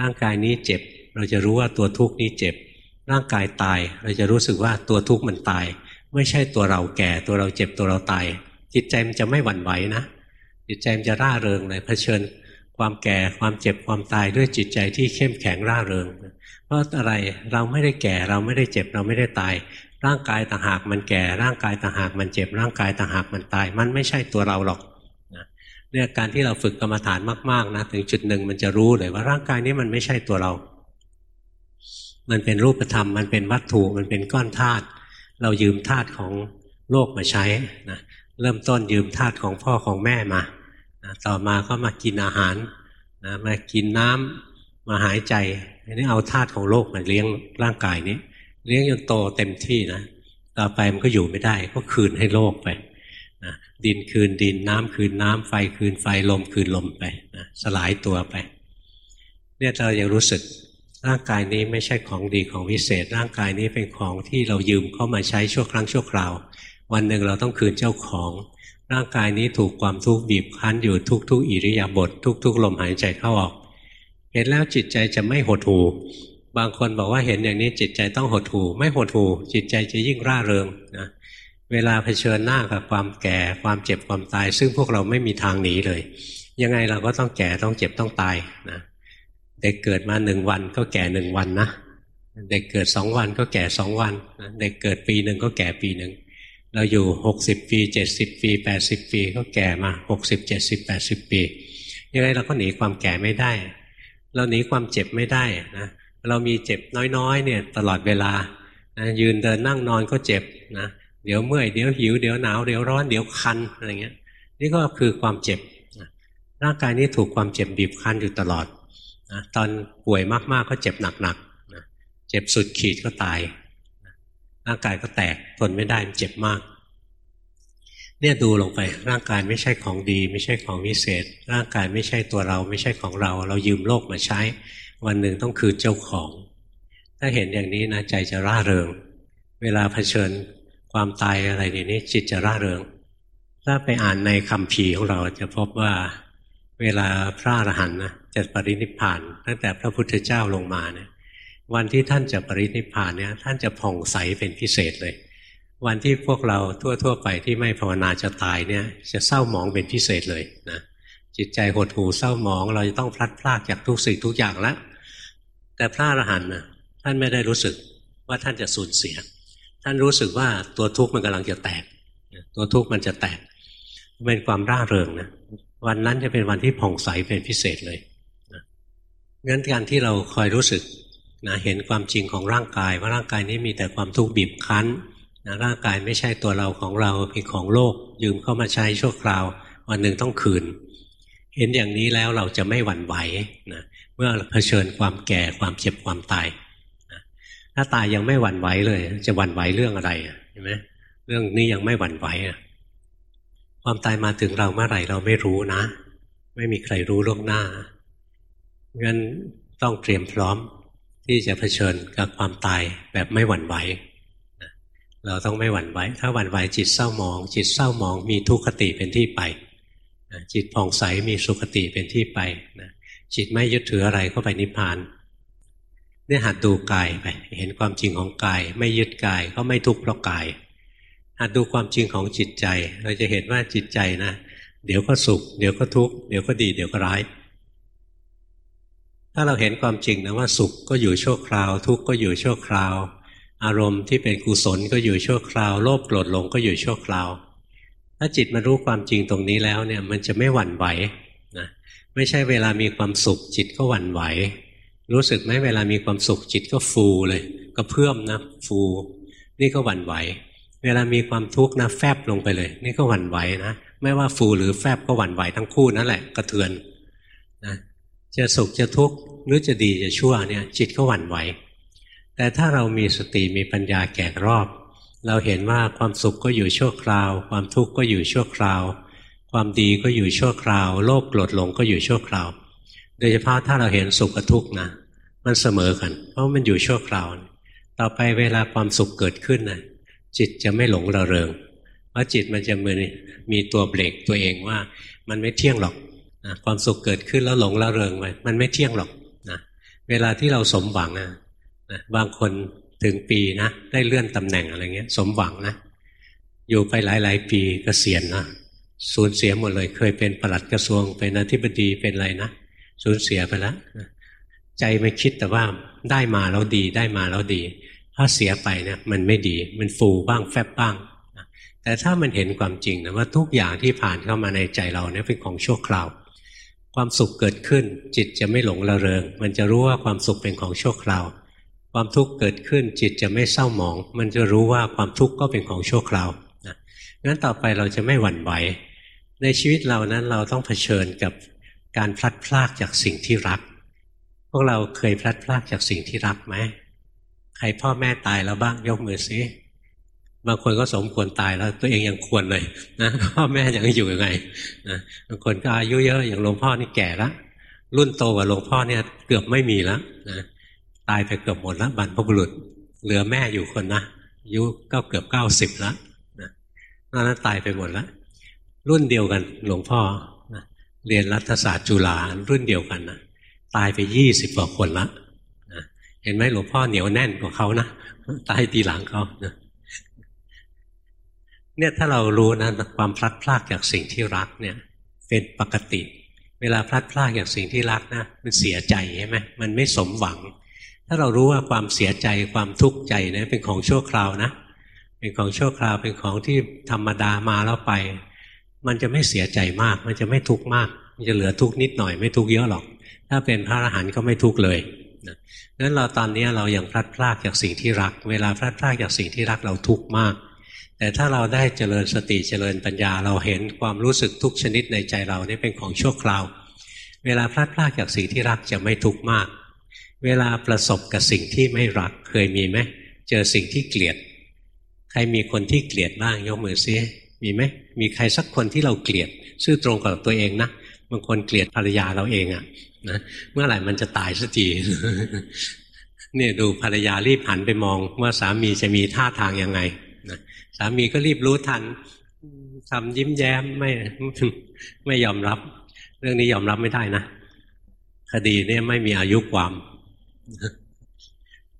ร่างกายนี้เจ็บ เราจะรู้ว่าตัวทุกข์นี้เจ็บ ร่างกายตาย เราจะรู้สึกว่าตัวทุกข์มันตาย ไม่ใช่ตัวเราแก่ตัวเราเจ็บตัวเราตาย จิตใจมันจะไม่หวั่นไหวนะ จิตใจมันจะร่าเริงเลยเผชิญความแก่ความเจ็บความตายด้วยจิตใจที่เข้มแข็งร่าเริง เพราะอะไรเราไม่ได้แก่เราไม่ได้เจ็บเราไม่ได้ตาย ร่างกายต่างหากมันแก่ ร่างกายต่างหากมันเจ็บ ร่างกายต่างหากมันตาย มันไม่ใช่ตัวเราหรอกเนี่ยการที่เราฝึกกรรมฐานมากๆนะถึงจุดหนึ่งมันจะรู้เลยว่าร่างกายนี้มันไม่ใช่ตัวเรา มันเป็นรูปธรรม มันเป็นวัตถุ มันเป็นก้อนธาตุ เรายืมธาตุของโลกมาใช้นะเริ่มต้นยืมธาตุของพ่อของแม่มานะต่อมาก็มากินอาหารนะมากินน้ำมาหายใจอันนี้เอาธาตุของโลกมาเลี้ยงร่างกายนี้ เลี้ยงจนโตเต็มที่นะต่อไปมันก็อยู่ไม่ได้ ก็คืนให้โลกไปนะดินคืนดินน้ำคืนน้ำไฟคืนไฟลมคืนลมไปนะสลายตัวไป เนี่ยเรายังรู้สึกร่างกายนี้ไม่ใช่ของดีของวิเศษ ร่างกายนี้เป็นของที่เรายืมเข้ามาใช้ชั่วครั้งชั่วคราว วันหนึ่งเราต้องคืนเจ้าของ ร่างกายนี้ถูกความทุกข์บีบคั้นอยู่ทุกๆอิริยาบถททุกๆลมหายใจเข้าออก เห็นแล้วจิตใจจะไม่หดหู่ บางคนบอกว่าเห็นอย่างนี้จิตใจต้องหดหู่ ไม่หดหู่ จิตใจจะยิ่งร่าเริงนะเวลาเผชิญหน้ากับความแก่ ความเจ็บความตาย ซึ่งพวกเราไม่มีทางหนีเลย ยังไงเราก็ต้องแก่ต้องเจ็บต้องตายนะเด็กเกิดมาหนึ่งวันก็แก่หนึ่งวันนะเด็กเกิดสองวันก็แก่สองวันเด็กเกิดปีหนึ่งก็แก่ปีหนึ่งเราอยู่หกสิบปีเจ็ดสิบปีแปดสิบปีก็แก่มาหกสิบเจ็ดสิบแปดสิบปียังไงเราก็หนีความแก่ไม่ได้ เราหนีความเจ็บไม่ได้นะ เรามีเจ็บน้อยๆเนี่ยตลอดเวลานะยืนเดินนั่งนอนก็เจ็บนะเดี๋ยวเมื่อยเดี๋ยวหิวเดี๋ยวหนาวเดี๋ยวร้อนเดี๋ยวคันอะไรเงี้ยนี่ก็คือความเจ็บร่างกายนี้ถูกความเจ็บบีบคั้นอยู่ตลอดนะตอนป่วยมากๆก็เจ็บหนักๆนะเจ็บสุดขีดก็ตายนะร่างกายก็แตกทนไม่ได้มันเจ็บมาก เนี่ยดูลงไปร่างกายไม่ใช่ของดี ไม่ใช่ของวิเศษ ร่างกายไม่ใช่ตัวเราไม่ใช่ของเรา เรายืมโลกมาใช้ วันหนึ่งต้องคืนเจ้าของ ถ้าเห็นอย่างนี้นะใจจะร่าเริง เวลาเผชิญความตายอะไรอย่างนี่จิตจะร่าเริง ถ้าไปอ่านในคำภีของเราจะพบว่าเวลาพระอรหันต์นะจะปรินิพพานตั้งแต่พระพุทธเจ้าลงมาเนี่ยวันที่ท่านจะปรินิพพานเนี่ยท่านจะผ่องใสเป็นพิเศษเลย วันที่พวกเราทั่วๆไปที่ไม่ภาวนาจะตายเนี่ยจะเศร้าหมองเป็นพิเศษเลยนะจิตใจหดหู่เศร้าหมองเราจะต้องพลัดพรากจากทุกสิ่งทุกอย่างแล้ว แต่พระอรหันต์นะท่านไม่ได้รู้สึกว่าท่านจะสูญเสีย ท่านรู้สึกว่าตัวทุกข์มันกำลังจะแตก ตัวทุกข์มันจะแตก เป็นความร่าเริงนะวันนั้นจะเป็นวันที่ผ่องใสเป็นพิเศษเลยงั้นการที่เราคอยรู้สึกนะเห็นความจริงของร่างกาย ว่าร่างกายนี้มีแต่ความทุกข์บีบคั้นนะร่างกายไม่ใช่ตัวเราของเราเป็นของโลก ยืมเข้ามาใช้ชั่วคราว วันหนึ่งต้องคืน เห็นอย่างนี้แล้วเราจะไม่หวั่นไหวนะเมื่อเผชิญความแก่ความเจ็บความตายถ้าตายยังไม่หวั่นไหวเลย จะหวั่นไหวเรื่องอะไรเห็นไหมเรื่องนี้ยังไม่หวั่นไหวความตายมาถึงเราเมื่อไหร่เราไม่รู้นะ ไม่มีใครรู้ล่วงหน้างั้นต้องเตรียมพร้อมที่จะเผชิญกับความตายแบบไม่หวั่นไหวเราต้องไม่หวั่นไหว ถ้าหวั่นไหวจิตเศร้าหมอง จิตเศร้าหมองมีทุกขติเป็นที่ไปจิตผ่องใสมีสุขติเป็นที่ไป จิตไม่ยึดถืออะไรเขาไปนิพพานเนี่ยหัดดูกายไป เห็นความจริงของกาย ไม่ยึดกายก็ไม่ทุกข์เพราะกาย หัดดูความจริงของจิตใจ เราจะเห็นว่าจิตใจนะเดี๋ยวก็สุข เดี๋ยวก็ทุกข์เดี๋ยวก็ดี เดี๋ยวก็ร้าย ถ้าเราเห็นความจริงนะว่าสุขก็อยู่ชั่วคราว ทุกข์ก็อยู่ชั่วคราว อารมณ์ที่เป็นกุศลก็อยู่ชั่วคราว โลภโกรธหลงก็อยู่ชั่วคราว ถ้าจิตมารู้ความจริงตรงนี้แล้วเนี่ย มันจะไม่หวั่นไหว ไม่ใช่เวลามีความสุขจิตก็หวั่นไหว รู้สึกไหมเวลามีความสุขจิตก็ฟูเลยก็เพื่อมนะฟู นี่ก็หวั่นไหว เวลามีความทุกข์นะแฟบลงไปเลย นี่ก็หวั่นไหวนะไม่ว่าฟูหรือแฟบก็หวั่นไหวทั้งคู่นั่นแหละกระเทือนนะจะสุขจะทุกข์หรือจะดีจะชั่วเนี่ย จิตก็หวั่นไหว แต่ถ้าเรามีสติมีปัญญาแก่รอบ เราเห็นว่าความสุขก็อยู่ชั่วคราว ความทุกข์ก็อยู่ชั่วคราว ความดีก็อยู่ชั่วคราว โลภโกรธหลงก็อยู่ชั่วคราว โดยเฉพาะถ้าเราเห็นสุขกับทุกข์นะมันเสมอกัน เพราะมันอยู่ชั่วคราว ต่อไปเวลาความสุขเกิดขึ้นนะจิตจะไม่หลงระเริงเพราะจิตมันจะมือมีตัวเบรกตัวเองว่า มันไม่เที่ยงหรอกนะความสุขเกิดขึ้นแล้วหลงละเริงไปมันไม่เที่ยงหรอกนะเวลาที่เราสมหวังนะนะบางคนถึงปีนะได้เลื่อนตำแหน่งอะไรเงี้ย สมหวังนะอยู่ไปหลาย ๆ ปีกเกษียณนะ สูญเสียหมดเลย เคยเป็นปลัดกระทรวงเป็นอธิบดีเป็นอะไรนะสูญเสียไปแล้วใจไม่คิดแต่ว่าได้มาแล้วดีได้มาแล้วดี ถ้าเสียไปเนี่ยมันไม่ดี มันฟูบ้างแฟบบ้างแต่ถ้ามันเห็นความจริงนะว่าทุกอย่างที่ผ่านเข้ามาในใจเราเนี่ยเป็นของชั่วคราว ความสุขเกิดขึ้น จิตจะไม่หลงระเริง มันจะรู้ว่าความสุขเป็นของชั่วคราว ความทุกข์เกิดขึ้น จิตจะไม่เศร้าหมอง มันจะรู้ว่าความทุกข์ก็เป็นของชั่วคราวนะงั้นต่อไปเราจะไม่หวั่นไหว ในชีวิตเรานั้นเราต้องเผชิญกับการพลัดพรากจากสิ่งที่รัก พวกเราเคยพลัดพรากจากสิ่งที่รักไหมใครพ่อแม่ตายแล้วบ้างยกมือซิบางคนก็สมควรตายแล้ว ตัวเองยังควรเลยนะพ่อแม่ยังอยู่ยังไงนะบางคนก็อายุเยอะอย่างหลวงพ่อนี่แก่แล้วรุ่นโตกว่าหลวงพ่อเนี่ยเกือบไม่มีแล้วนะตายไปเกือบหมดแล้วบรรพบุรุษ เหลือแม่อยู่คนนะอายุก็เกือบเก้าสิบแล้วนะนั้นตายไปหมดแล้ว รุ่นเดียวกัน หลวงพ่อนะเรียนรัฐศาสตร์จุฬารุ่นเดียวกันนะตายไปยี่สิบกว่าคนละนะเห็นไหมหลวงพ่อเหนียวแน่นกว่าเขานะตายตีหลังเขานะเนี่ยถ้าเรารู้นะความพลัดพรากจากสิ่งที่รักเนี่ย เป็นปกติ เวลาพลัดพรากจากสิ่งที่รักนะมันเสียใจใช่ไหมมันไม่สมหวัง ถ้าเรารู้ว่าความเสียใจความทุกข์ใจเนี่ยเป็นของชั่วคราวนะ เป็นของชั่วคราวเป็นของที่ธรรมดามาแล้วไป มันจะไม่เสียใจมาก มันจะไม่ทุกข์มาก มันจะเหลือทุกข์นิดหน่อยไม่ทุกข์เยอะหรอก ถ้าเป็นพระอรหันต์ก็ไม่ทุกข์เลยนั้นเราตอนนี้เรายัางพลัดพรากจากสิ่งที่รัก เวลาพลัดพรากจากสิ่งที่รักเราทุกข์มาก แต่ถ้าเราได้เจริญสติเจริญปัญญาเราเห็นความรู้สึกทุกชนิดในใจเรานี่เป็นของชั่วคราว เวลาพลาดพลาดจากสิ่งที่รักจะไม่ทุกข์มาก เวลาประสบกับสิ่งที่ไม่รักเคยมีไหมเจอสิ่งที่เกลียด ใครมีคนที่เกลียดบ้างยกมือซิ มีไหมมีใครสักคนที่เราเกลียด ซื่อตรงกับตัวเองนะบางคนเกลียดภรรยาเราเองอะนะเมื่อไหร่มันจะตายสักทีเนี่ยดูภรรยารีบหันไปมองว่าสามีจะมีท่าทางยังไงสามีก็รีบรู้ทันทำยิ้มแย้มไม่ไม่ยอมรับ เรื่องนี้ยอมรับไม่ได้นะคดีเนี่ยไม่มีอายุความ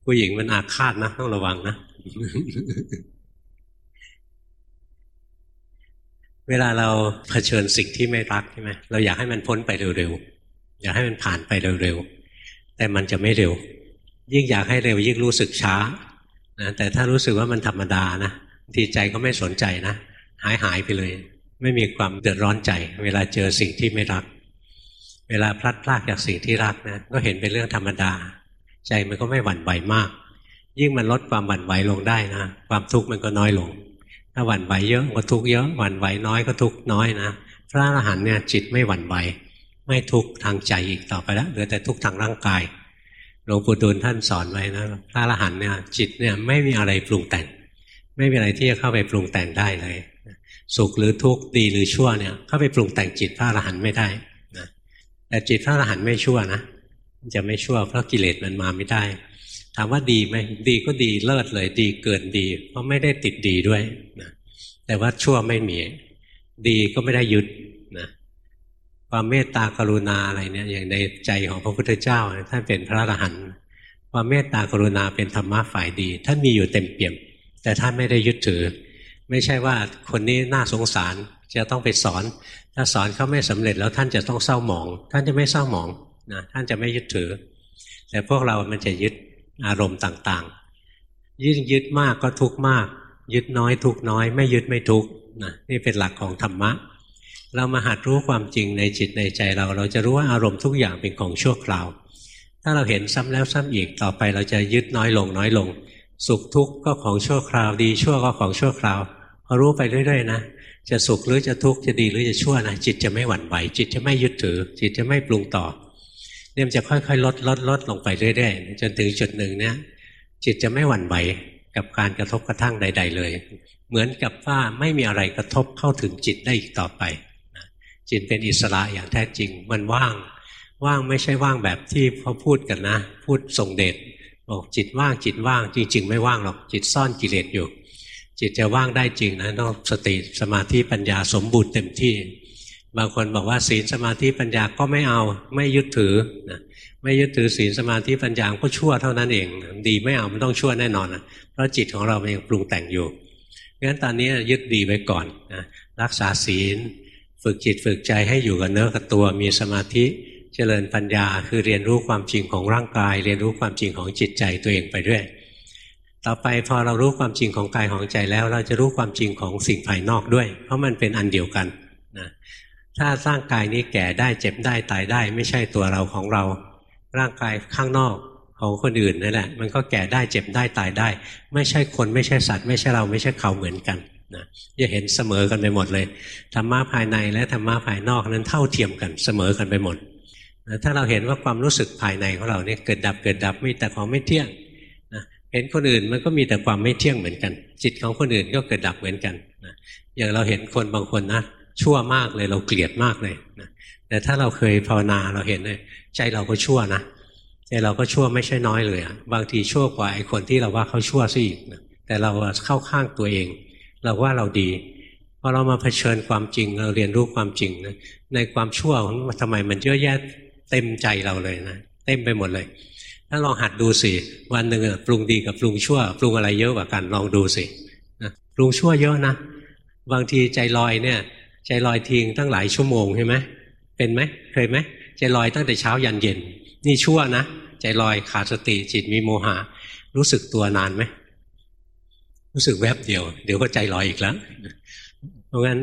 ผู้หญิงมันอาฆาตนะต้องระวังนะ เวลาเราเผชิญสิ่งที่ไม่รักใช่ไหมเราอยากให้มันพ้นไปเร็วๆอยากให้มันผ่านไปเร็วๆแต่มันจะไม่เร็ว ยิ่งอยากให้เร็วยิ่งรู้สึกช้านะแต่ถ้ารู้สึกว่ามันธรรมดานะทีใจก็ไม่สนใจนะหายหายไปเลย ไม่มีความเดือดร้อนใจ เวลาเจอสิ่งที่ไม่รัก เวลาพลัดพรากจากสิ่งที่รักนะก็เห็นเป็นเรื่องธรรมดา ใจมันก็ไม่หวั่นไหวมาก ยิ่งมันลดความหวั่นไหวลงได้นะความทุกข์มันก็น้อยลง ถ้าหวั่นไหวเยอะก็ทุกเยอะหวั่นไหวน้อยก็ทุกน้อยนะพระอรหันต์เนี่ยจิตไม่หวั่นไหว ไม่ทุกทางใจอีกต่อไปแล้วเหลือแต่ทุกทางร่างกายหลวงปู่ดูลท่านสอนไว้นะพระอรหันต์เนี่ยจิตเนี่ยไม่มีอะไรปรุงแต่ง ไม่มีอะไรที่จะเข้าไปปรุงแต่งได้เลยสุขหรือทุกข์ดีหรือชั่วเนี่ยเข้าไปปรุงแต่งจิตพระอรหันต์ไม่ได้นะแต่จิตพระอรหันต์ไม่ชั่วนะจะไม่ชั่วเพราะกิเลสมันมาไม่ได้ามว่าดีไหมดีก็ดีเลิศเลยดีเกินดี เพราะไม่ได้ติดดีด้วยนะแต่ว่าชั่วไม่มี ดีก็ไม่ได้ยึดนะความเมตตากรุณาอะไรเนี่ย อย่างในใจของพระพุทธเจ้าท่านเป็นพระอรหันต์ความเมตตากรุณาเป็นธรรมะฝ่ายดี ท่านมีอยู่เต็มเปี่ยม แต่ท่านไม่ได้ยึดถือ ไม่ใช่ว่าคนนี้น่าสงสารจะต้องไปสอน ถ้าสอนเขาไม่สำเร็จแล้วท่านจะต้องเศร้าหมอง ท่านจะไม่เศร้าหมองนะท่านจะไม่ยึดถือ แต่พวกเรามันจะยึด อารมณ์ต่างๆ ยิ่งยึดมากก็ทุกมาก ยึดน้อยทุกน้อย ไม่ยึดไม่ทุกนะนี่เป็นหลักของธรรมะ เรามาหัดรู้ความจริงในจิตในใจเรา เราจะรู้ว่าอารมณ์ทุกอย่างเป็นของชั่วคราว ถ้าเราเห็นซ้ำแล้วซ้ำอีกต่อไป เราจะยึดน้อยลงน้อยลง สุขทุกข์ก็ของชั่วคราว ดีชั่วก็ของชั่วคราวพอรู้ไปเรื่อยๆนะจะสุขหรือจะทุกข์จะดีหรือจะชั่วนะจิตจะไม่หวั่นไหวจิตจะไม่ยึดถือ จิตจะไม่ปรุงต่อ เนี่ยจะค่อยๆ ลดลดลดลงไปเรื่อยๆจนถึงจุดหนึ่งเนี่ยจิตจะไม่หวั่นไหวกับการกระทบกระทั่งใด ๆ เลย เหมือนกับว่าไม่มีอะไรกระทบเข้าถึงจิตได้อีกต่อไปจิตเป็นอิสระอย่างแท้จริง มันว่าง ว่างไม่ใช่ว่างแบบที่เขาพูดกันนะ พูดส่งเดชบอกจิตว่างจิตว่างจริง ๆ ไม่ว่างหรอกจิตซ่อนกิเลสอยู่ จิตจะว่างได้จริงนะต้องสติสมาธิปัญญาสมบูรณ์เต็มที่ บางคนบอกว่าศีลสมาธิปัญญาก็ไม่เอาไม่ยึดถือนะไม่ยึดถือศีลสมาธิปัญญาก็ชั่วเท่านั้นเอง ดีไม่เอามันต้องชั่วแน่นอนนะเพราะจิตของเรามันยังปรุงแต่งอยู่งั้นตอนนี้ยึดดีไว้ก่อนนะรักษาศีล ฝึกจิตฝึกใจให้อยู่กับเนื้อกับตัวมีสมาธิเจริญปัญญาคือเรียนรู้ความจริงของร่างกาย เรียนรู้ความจริงของจิตใจตัวเองไปด้วย ต่อไปพอเรารู้ความจริงของกายของใจแล้ว เราจะรู้ความจริงของสิ่งภายนอกด้วย เพราะมันเป็นอันเดียวกัน ถ้าร่างกายนี้แก่ได้เจ็บได้ตายได้ ไม่ใช่ตัวเราของเรา ร่างกายข้างนอกของคนอื่นนั่นแหละ มันก็แก่ได้เจ็บได้ตายได้ ไม่ใช่คนไม่ใช่สัตว์ ไม่ใช่เราไม่ใช่เขาเหมือนกันนะจะเห็นเสมอกันไปหมดเลยธรรมะภายในและธรรมะภายนอกนั้นเท่าเทียมกันเสมอกันไปหมดนะถ้าเราเห็นว่าความรู้สึกภายในของเราเนี่ยเกิดดับเกิดดับมีแต่ของไม่เที่ยงนะเห็นคนอื่นมันก็มีแต่ความไม่เที่ยงเหมือนกัน จิตของคนอื่นก็เกิดดับเหมือนกันนะอย่างเราเห็นคนบางคนนะ ชั่วมากเลยเราเกลียดมากเลยนะแต่ถ้าเราเคยภาวนาเราเห็นเลยใจเราก็ชั่วนะใจเราก็ชั่วไม่ใช่น้อยเลยอะบางทีชั่วกว่าไอ้คนที่เราว่าเขาชั่วซะอีกนะแต่เราเข้าข้างตัวเอง เราว่าเราดีพอเรามาเผชิญความจริงเราเรียนรู้ความจริงนะในความชั่วทำไมมันเยอะแยะเต็มใจเราเลยนะเต็มไปหมดเลย ถ้าลองหัดดูสิวันหนึ่งปรุงดีกับปรุงชั่ว ปรุงอะไรเยอะกว่ากันลองดูสินะปรุงชั่วเยอะนะบางทีใจลอยเนี่ย ใจลอยทิ้งตั้งหลายชั่วโมงใช่ไหมเป็นไหมเคยไหมใจลอยตั้งแต่เช้ายันเย็น นี่ชั่วนะใจลอยขาดสติจิตมีโมหะ รู้สึกตัวนานไหมรู้สึกแวบเดียว เดี๋ยวก็ใจลอยอีกแล้ว เพราะงั้น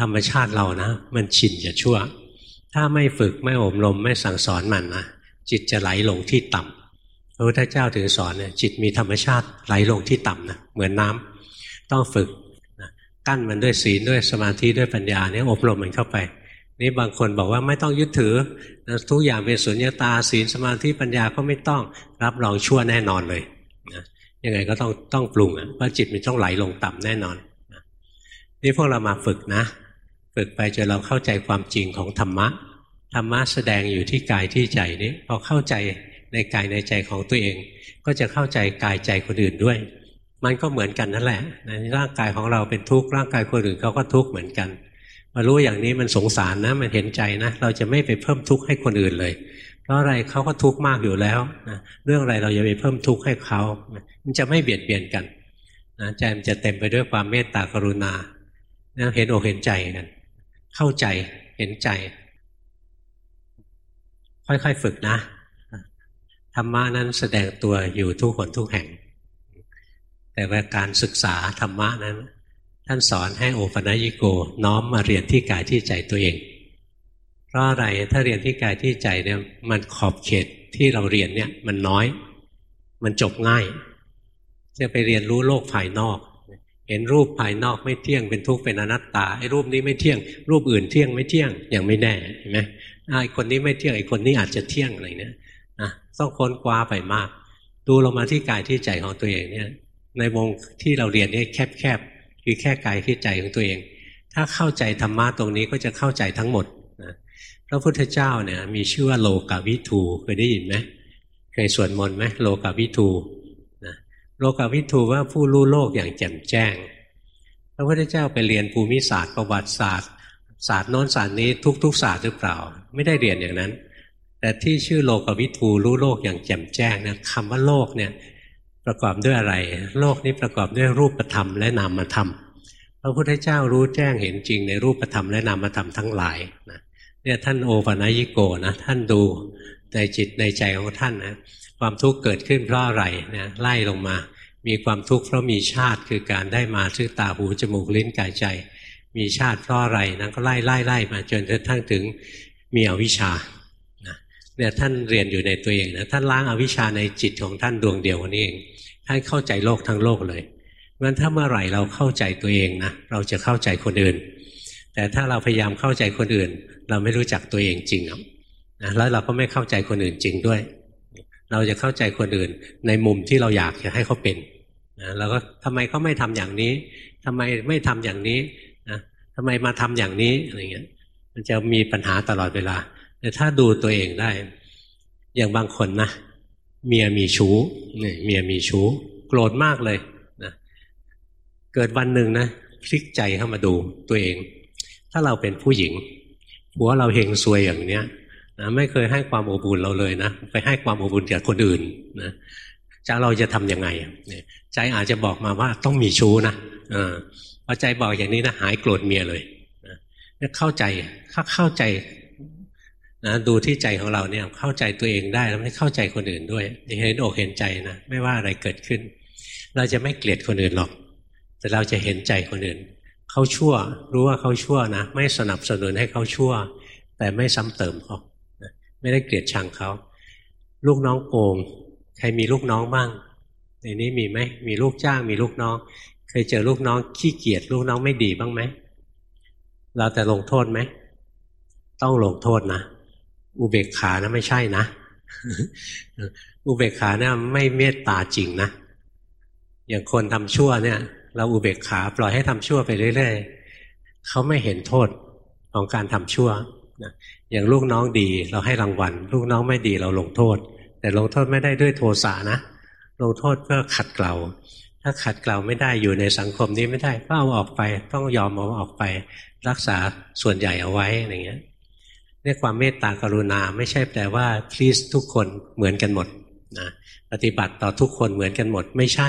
ธรรมชาติเรานะ มันชินจะชั่ว ถ้าไม่ฝึกไม่อบรมไม่สั่งสอนมันนะจิตจะไหลลงที่ต่ำพระพุทธเจ้าถึงสอนเนี่ยจิตมีธรรมชาติไหลลงที่ต่ำนะเหมือนน้าต้องฝึก กั้นมันด้วยศีลด้วยสมาธิด้วยปัญญาเนี่ยอบรมมันเข้าไป นี่บางคนบอกว่าไม่ต้องยึดถือนะทุกอย่างเป็นสุญญตาศีลสมาธิปัญญาก็ไม่ต้องรับรองชั่วแน่นอนเลยนะยังไงก็ต้องต้องปรุงอะเพราะจิตมันต้องไหลลงต่ำแน่นอนนี่พวกเรามาฝึกนะ ฝึกไปจนเราเข้าใจความจริงของธรรมะธรรมะแสดงอยู่ที่กายที่ใจนี้พอเข้าใจในกายในใจของตัวเอง ก็จะเข้าใจกายใจคนอื่นด้วย มันก็เหมือนกันนั่นแหละในร่างกายของเราเป็นทุกข์ร่างกายคนอื่นเขาก็ทุกข์เหมือนกัน มารู้อย่างนี้มันสงสารนะ มันเห็นใจนะ เราจะไม่ไปเพิ่มทุกข์ให้คนอื่นเลย เพราะอะไรเขาก็ทุกข์มากอยู่แล้วนะเรื่องอะไรเราจะไปเพิ่มทุกข์ให้เขา มันจะไม่เบียดเบียนกันนะใจมันจะเต็มไปด้วยความเมตตากรุณานะเห็นอกเห็นใจกัน เข้าใจเห็นใจ ค่อยๆฝึกนะธรรมะนั้นแสดงตัวอยู่ทุกคนทุกแห่ง แต่ว่าการศึกษาธรรมะนั้น ท่านสอนให้โอปัญิโก น้อมมาเรียนที่กายที่ใจตัวเอง เพราะอะไรถ้าเรียนที่กายที่ใจเนี่ยมันขอบเขตที่เราเรียนเนี่ยมันน้อย มันจบง่าย จะไปเรียนรู้โลกภายนอก เห็นรูปภายนอกไม่เที่ยงเป็นทุกข์เป็นอนัตตาไอ้รูปนี้ไม่เที่ยง รูปอื่นเที่ยงไม่เที่ยงยังไม่แน่เห็นไหมไอ้คนนี้ไม่เที่ยงไอ้คนนี้อาจจะเที่ยงอะไรเนี่ยนะต้องค้นคว้าไปมาก ดูลงมาที่กายที่ใจของตัวเองเนี่ย ในวงที่เราเรียนนี่แคบคือแค่กายที่ใจของตัวเอง ถ้าเข้าใจธรรมะตรงนี้ก็จะเข้าใจทั้งหมดนะพระพุทธเจ้าเนี่ยมีชื่อว่าโลกาวิทูเคยได้ยินไหมเคยสวดมนต์ไหมโลกาวิทูนะโลกาวิทูว่าผู้รู้โลกอย่างแจ่มแจ้ง พระพุทธเจ้าไปเรียนภูมิศาสตร์ประวัติศาสตร์ ศาสตร์โน้นศาสตร์นี้ทุก ๆ ศาสตร์หรือเปล่า ไม่ได้เรียนอย่างนั้นแต่ที่ชื่อโลกวิทูรู้โลกอย่างแจ่มแจ้งนะคำว่าโลกเนี่ย ประกอบด้วยอะไร โลกนี้ประกอบด้วยรูปธรรมและนามธรรมพระพุทธเจ้ารู้แจ้งเห็นจริงในรูปธรรมและนามธรรมทั้งหลายนะเนี่ยท่านโอปนัญิโกนะท่านดูในจิตในใจของท่านนะความทุกข์เกิดขึ้นเพราะอะไรนะไล่ลงมา มีความทุกข์เพราะมีชาติคือการได้มาชื่อตาหูจมูกลิ้นกายใจ มีชาติเพราะอะไรนั้นก็ไล่ไล่ไล่มาจนกระทั่งถึงมีอวิชชา เนี่ยท่านเรียนอยู่ในตัวเองนะท่านล้างอาวิชชาในจิตของท่านดวงเดียวนี้เองท่านเข้าใจโลกทั้งโลกเลยงั้นถ้าเมื่อไหร่เราเข้าใจตัวเองนะเราจะเข้าใจคนอื่น แต่ถ้าเราพยายามเข้าใจคนอื่น เราไม่รู้จักตัวเองจริงนะแล้วเราก็ไม่เข้าใจคนอื่นจริงด้วย เราจะเข้าใจคนอื่น ในมุมที่เราอยากจะให้เขาเป็นนะเราก็ทำไมเขาไม่ทำอย่างนี้ทำไมไม่ทำอย่างนี้นะทำไมมาทำอย่างนี้อะไรเงี้ยมันจะมีปัญหาตลอดเวลา แต่ถ้าดูตัวเองได้ อย่างบางคนนะเมียมีชู้เนี่ยเมียมีชู้ โกรธมากเลยนะเกิดวันหนึ่งนะพลิกใจเข้ามาดูตัวเอง ถ้าเราเป็นผู้หญิงผัวเราเฮงซวยอย่างเนี้ยนะไม่เคยให้ความอบอุ่นเราเลยนะไปให้ความอบอุ่นแก่คนอื่นนะจะเราจะทํำยังไงใจอาจจะบอกมาว่าต้องมีชู้นะอพอใจบอกอย่างนี้นะหายโกรธเมียเลยนะเข้าใจถ้าเข้าใจ นะดูที่ใจของเราเนี่ยเข้าใจตัวเองได้แล้วไม่เข้าใจคนอื่นด้วยเห็นอกเห็นใจนะไม่ว่าอะไรเกิดขึ้น เราจะไม่เกลียดคนอื่นหรอก แต่เราจะเห็นใจคนอื่นเขาชั่ว รู้ว่าเขาชั่วนะไม่สนับสนุนให้เขาชั่ว แต่ไม่ซ้ำเติมเขาไม่ได้เกลียดชังเขาลูกน้องโกงใครมีลูกน้องบ้าง ในนี้มีไหมมีลูกจ้างมีลูกน้อง เคยเจอลูกน้องขี้เกียจลูกน้องไม่ดีบ้างไหมเราแต่ลงโทษไหมต้องลงโทษนะ อุเบกขานะไม่ใช่นะ อุเบกขาเนี่ยไม่เมตตาจริงนะ อย่างคนทำชั่วเนี่ย เราอุเบกขาปล่อยให้ทำชั่วไปเรื่อยๆเขาไม่เห็นโทษของการทำชั่วนะอย่างลูกน้องดีเราให้รางวัล ลูกน้องไม่ดีเราลงโทษ แต่ลงโทษไม่ได้ด้วยโทสะนะ ลงโทษเพื่อขัดเกลาถ้าขัดเกลาไม่ได้อยู่ในสังคมนี้ไม่ได้ก็เอาออกไป ต้องยอมเอาออกไป รักษาส่วนใหญ่เอาไว้อะไรเงี้ย เรียกความเมตตากรุณาไม่ใช่แปลว่าพลีสทุกคนเหมือนกันหมดนะปฏิบัติต่อทุกคนเหมือนกันหมด ไม่ใช่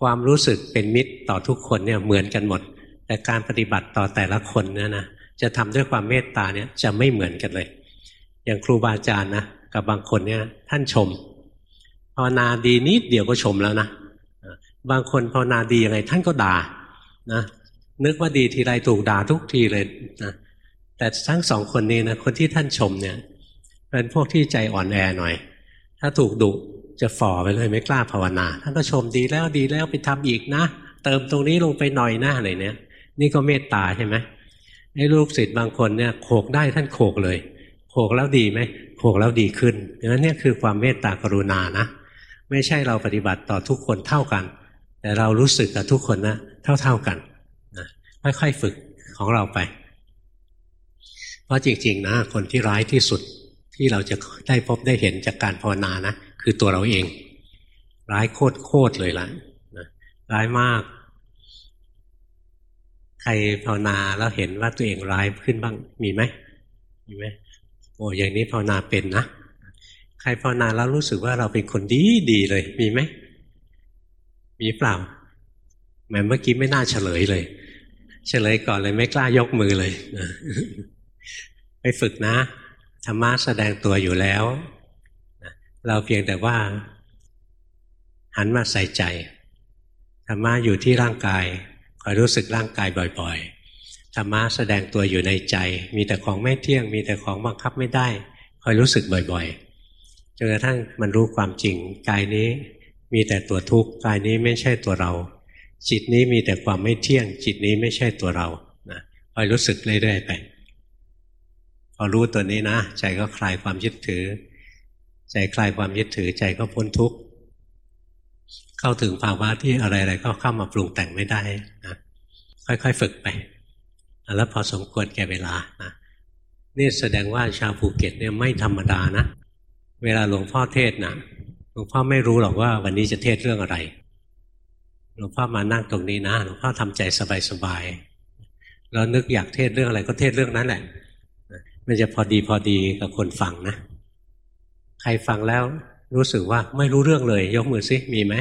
ความรู้สึกเป็นมิตรต่อทุกคนเนี่ยเหมือนกันหมด แต่การปฏิบัติต่อแต่ละคนเนี่ยนะจะทำด้วยความเมตตาเนี่ยจะไม่เหมือนกันเลย อย่างครูบาอาจารย์นะกับบางคนเนี่ยท่านชมภาวนาดีนิดเดียวก็ชมแล้วนะบางคนภาวนาดียังไงท่านก็ด่านะนึกว่าดีทีไรถูกด่าทุกทีเลยนะ แต่ทั้งสองคนนี้นะคนที่ท่านชมเนี่ยเป็นพวกที่ใจอ่อนแอหน่อย ถ้าถูกดุจะฝ่อไปเลยไม่กล้าภาวนา ท่านก็ชมดีแล้วดีแล้วไปทำอีกนะ เติมตรงนี้ลงไปหน่อยนะอะไรเนี่ย นี่ก็เมตตาใช่ไหมไอ้ลูกศิษย์บางคนเนี่ยโขกได้ท่านโขกเลย โขกแล้วดีไหมโขกแล้วดีขึ้นดังนั้นเนี่ยคือความเมตตากรุณานะ ไม่ใช่เราปฏิบัติต่อทุกคนเท่ากัน แต่เรารู้สึกกับทุกคนนะเท่าเท่ากันนะค่อยๆฝึกของเราไป เพราะจริง ๆ นะคนที่ร้ายที่สุดที่เราจะได้พบได้เห็นจากการภาวนานะคือตัวเราเอง ร้ายโคตรโคตรเลยล่ะนะร้ายมาก ใครภาวนาแล้วเห็นว่าตัวเองร้ายขึ้นบ้างมีไหมมีไหมโอ้อย่างนี้ภาวนาเป็นนะใครภาวนาแล้วรู้สึกว่าเราเป็นคนดีดีเลย มีไหมมีเปล่าแม้เมื่อกี้ไม่น่าเฉลยเลย เฉลยก่อนเลยไม่กล้ายกมือเลย ไปฝึกนะธรรมะแสดงตัวอยู่แล้ว เราเพียงแต่ว่า หันมาใส่ใจธรรมะอยู่ที่ร่างกายคอยรู้สึกร่างกายบ่อยๆธรรมะแสดงตัวอยู่ในใจ มีแต่ของไม่เที่ยง มีแต่ของบังคับไม่ได้คอยรู้สึกบ่อยๆจนกระทั่งมันรู้ความจริงกายนี้มีแต่ตัวทุกข์กายนี้ไม่ใช่ตัวเรา จิตนี้มีแต่ความไม่เที่ยง จิตนี้ไม่ใช่ตัวเรานะคอยรู้สึกเรื่อยๆไป พอรู้ตัวนี้นะใจก็คลายความยึดถือ ใจคลายความยึดถือ ใจก็พ้นทุกข์เข้าถึงภาวะที่อะไรๆก็เข้ามาปรุงแต่งไม่ได้นะค่อยๆฝึกไป แล้วพอสมควรแก่เวลานะนี่แสดงว่าชาวภูเก็ตเนี่ยไม่ธรรมดานะ เวลาหลวงพ่อเทศนะหลวงพ่อไม่รู้หรอกว่าวันนี้จะเทศเรื่องอะไร หลวงพ่อมานั่งตรงนี้นะหลวงพ่อทำใจสบายๆแล้วนึกอยากเทศเรื่องอะไรก็เทศเรื่องนั้นแหละ มันจะพอดีพอดีกับคนฟังนะ ใครฟังแล้วรู้สึกว่าไม่รู้เรื่องเลย ยกมือซิมีไหม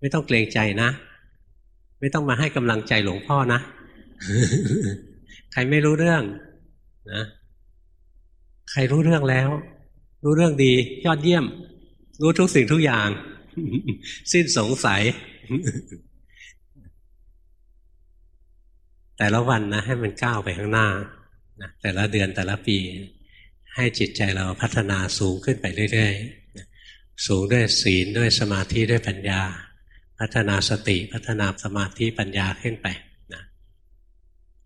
ไม่ต้องเกรงใจนะ ไม่ต้องมาให้กำลังใจหลวงพ่อนะ ใครไม่รู้เรื่องนะใครรู้เรื่องแล้ว รู้เรื่องดี ยอดเยี่ยม รู้ทุกสิ่งทุกอย่าง สิ้นสงสัย แต่ละวันนะ ให้มันก้าวไปข้างหน้า นะแต่ละเดือนแต่ละปี ให้จิตใจเราพัฒนาสูงขึ้นไปเรื่อยๆ สูงด้วยศีลด้วยสมาธิด้วยปัญญา พัฒนาสติพัฒนาสมาธิปัญญาขึ้นไปนะ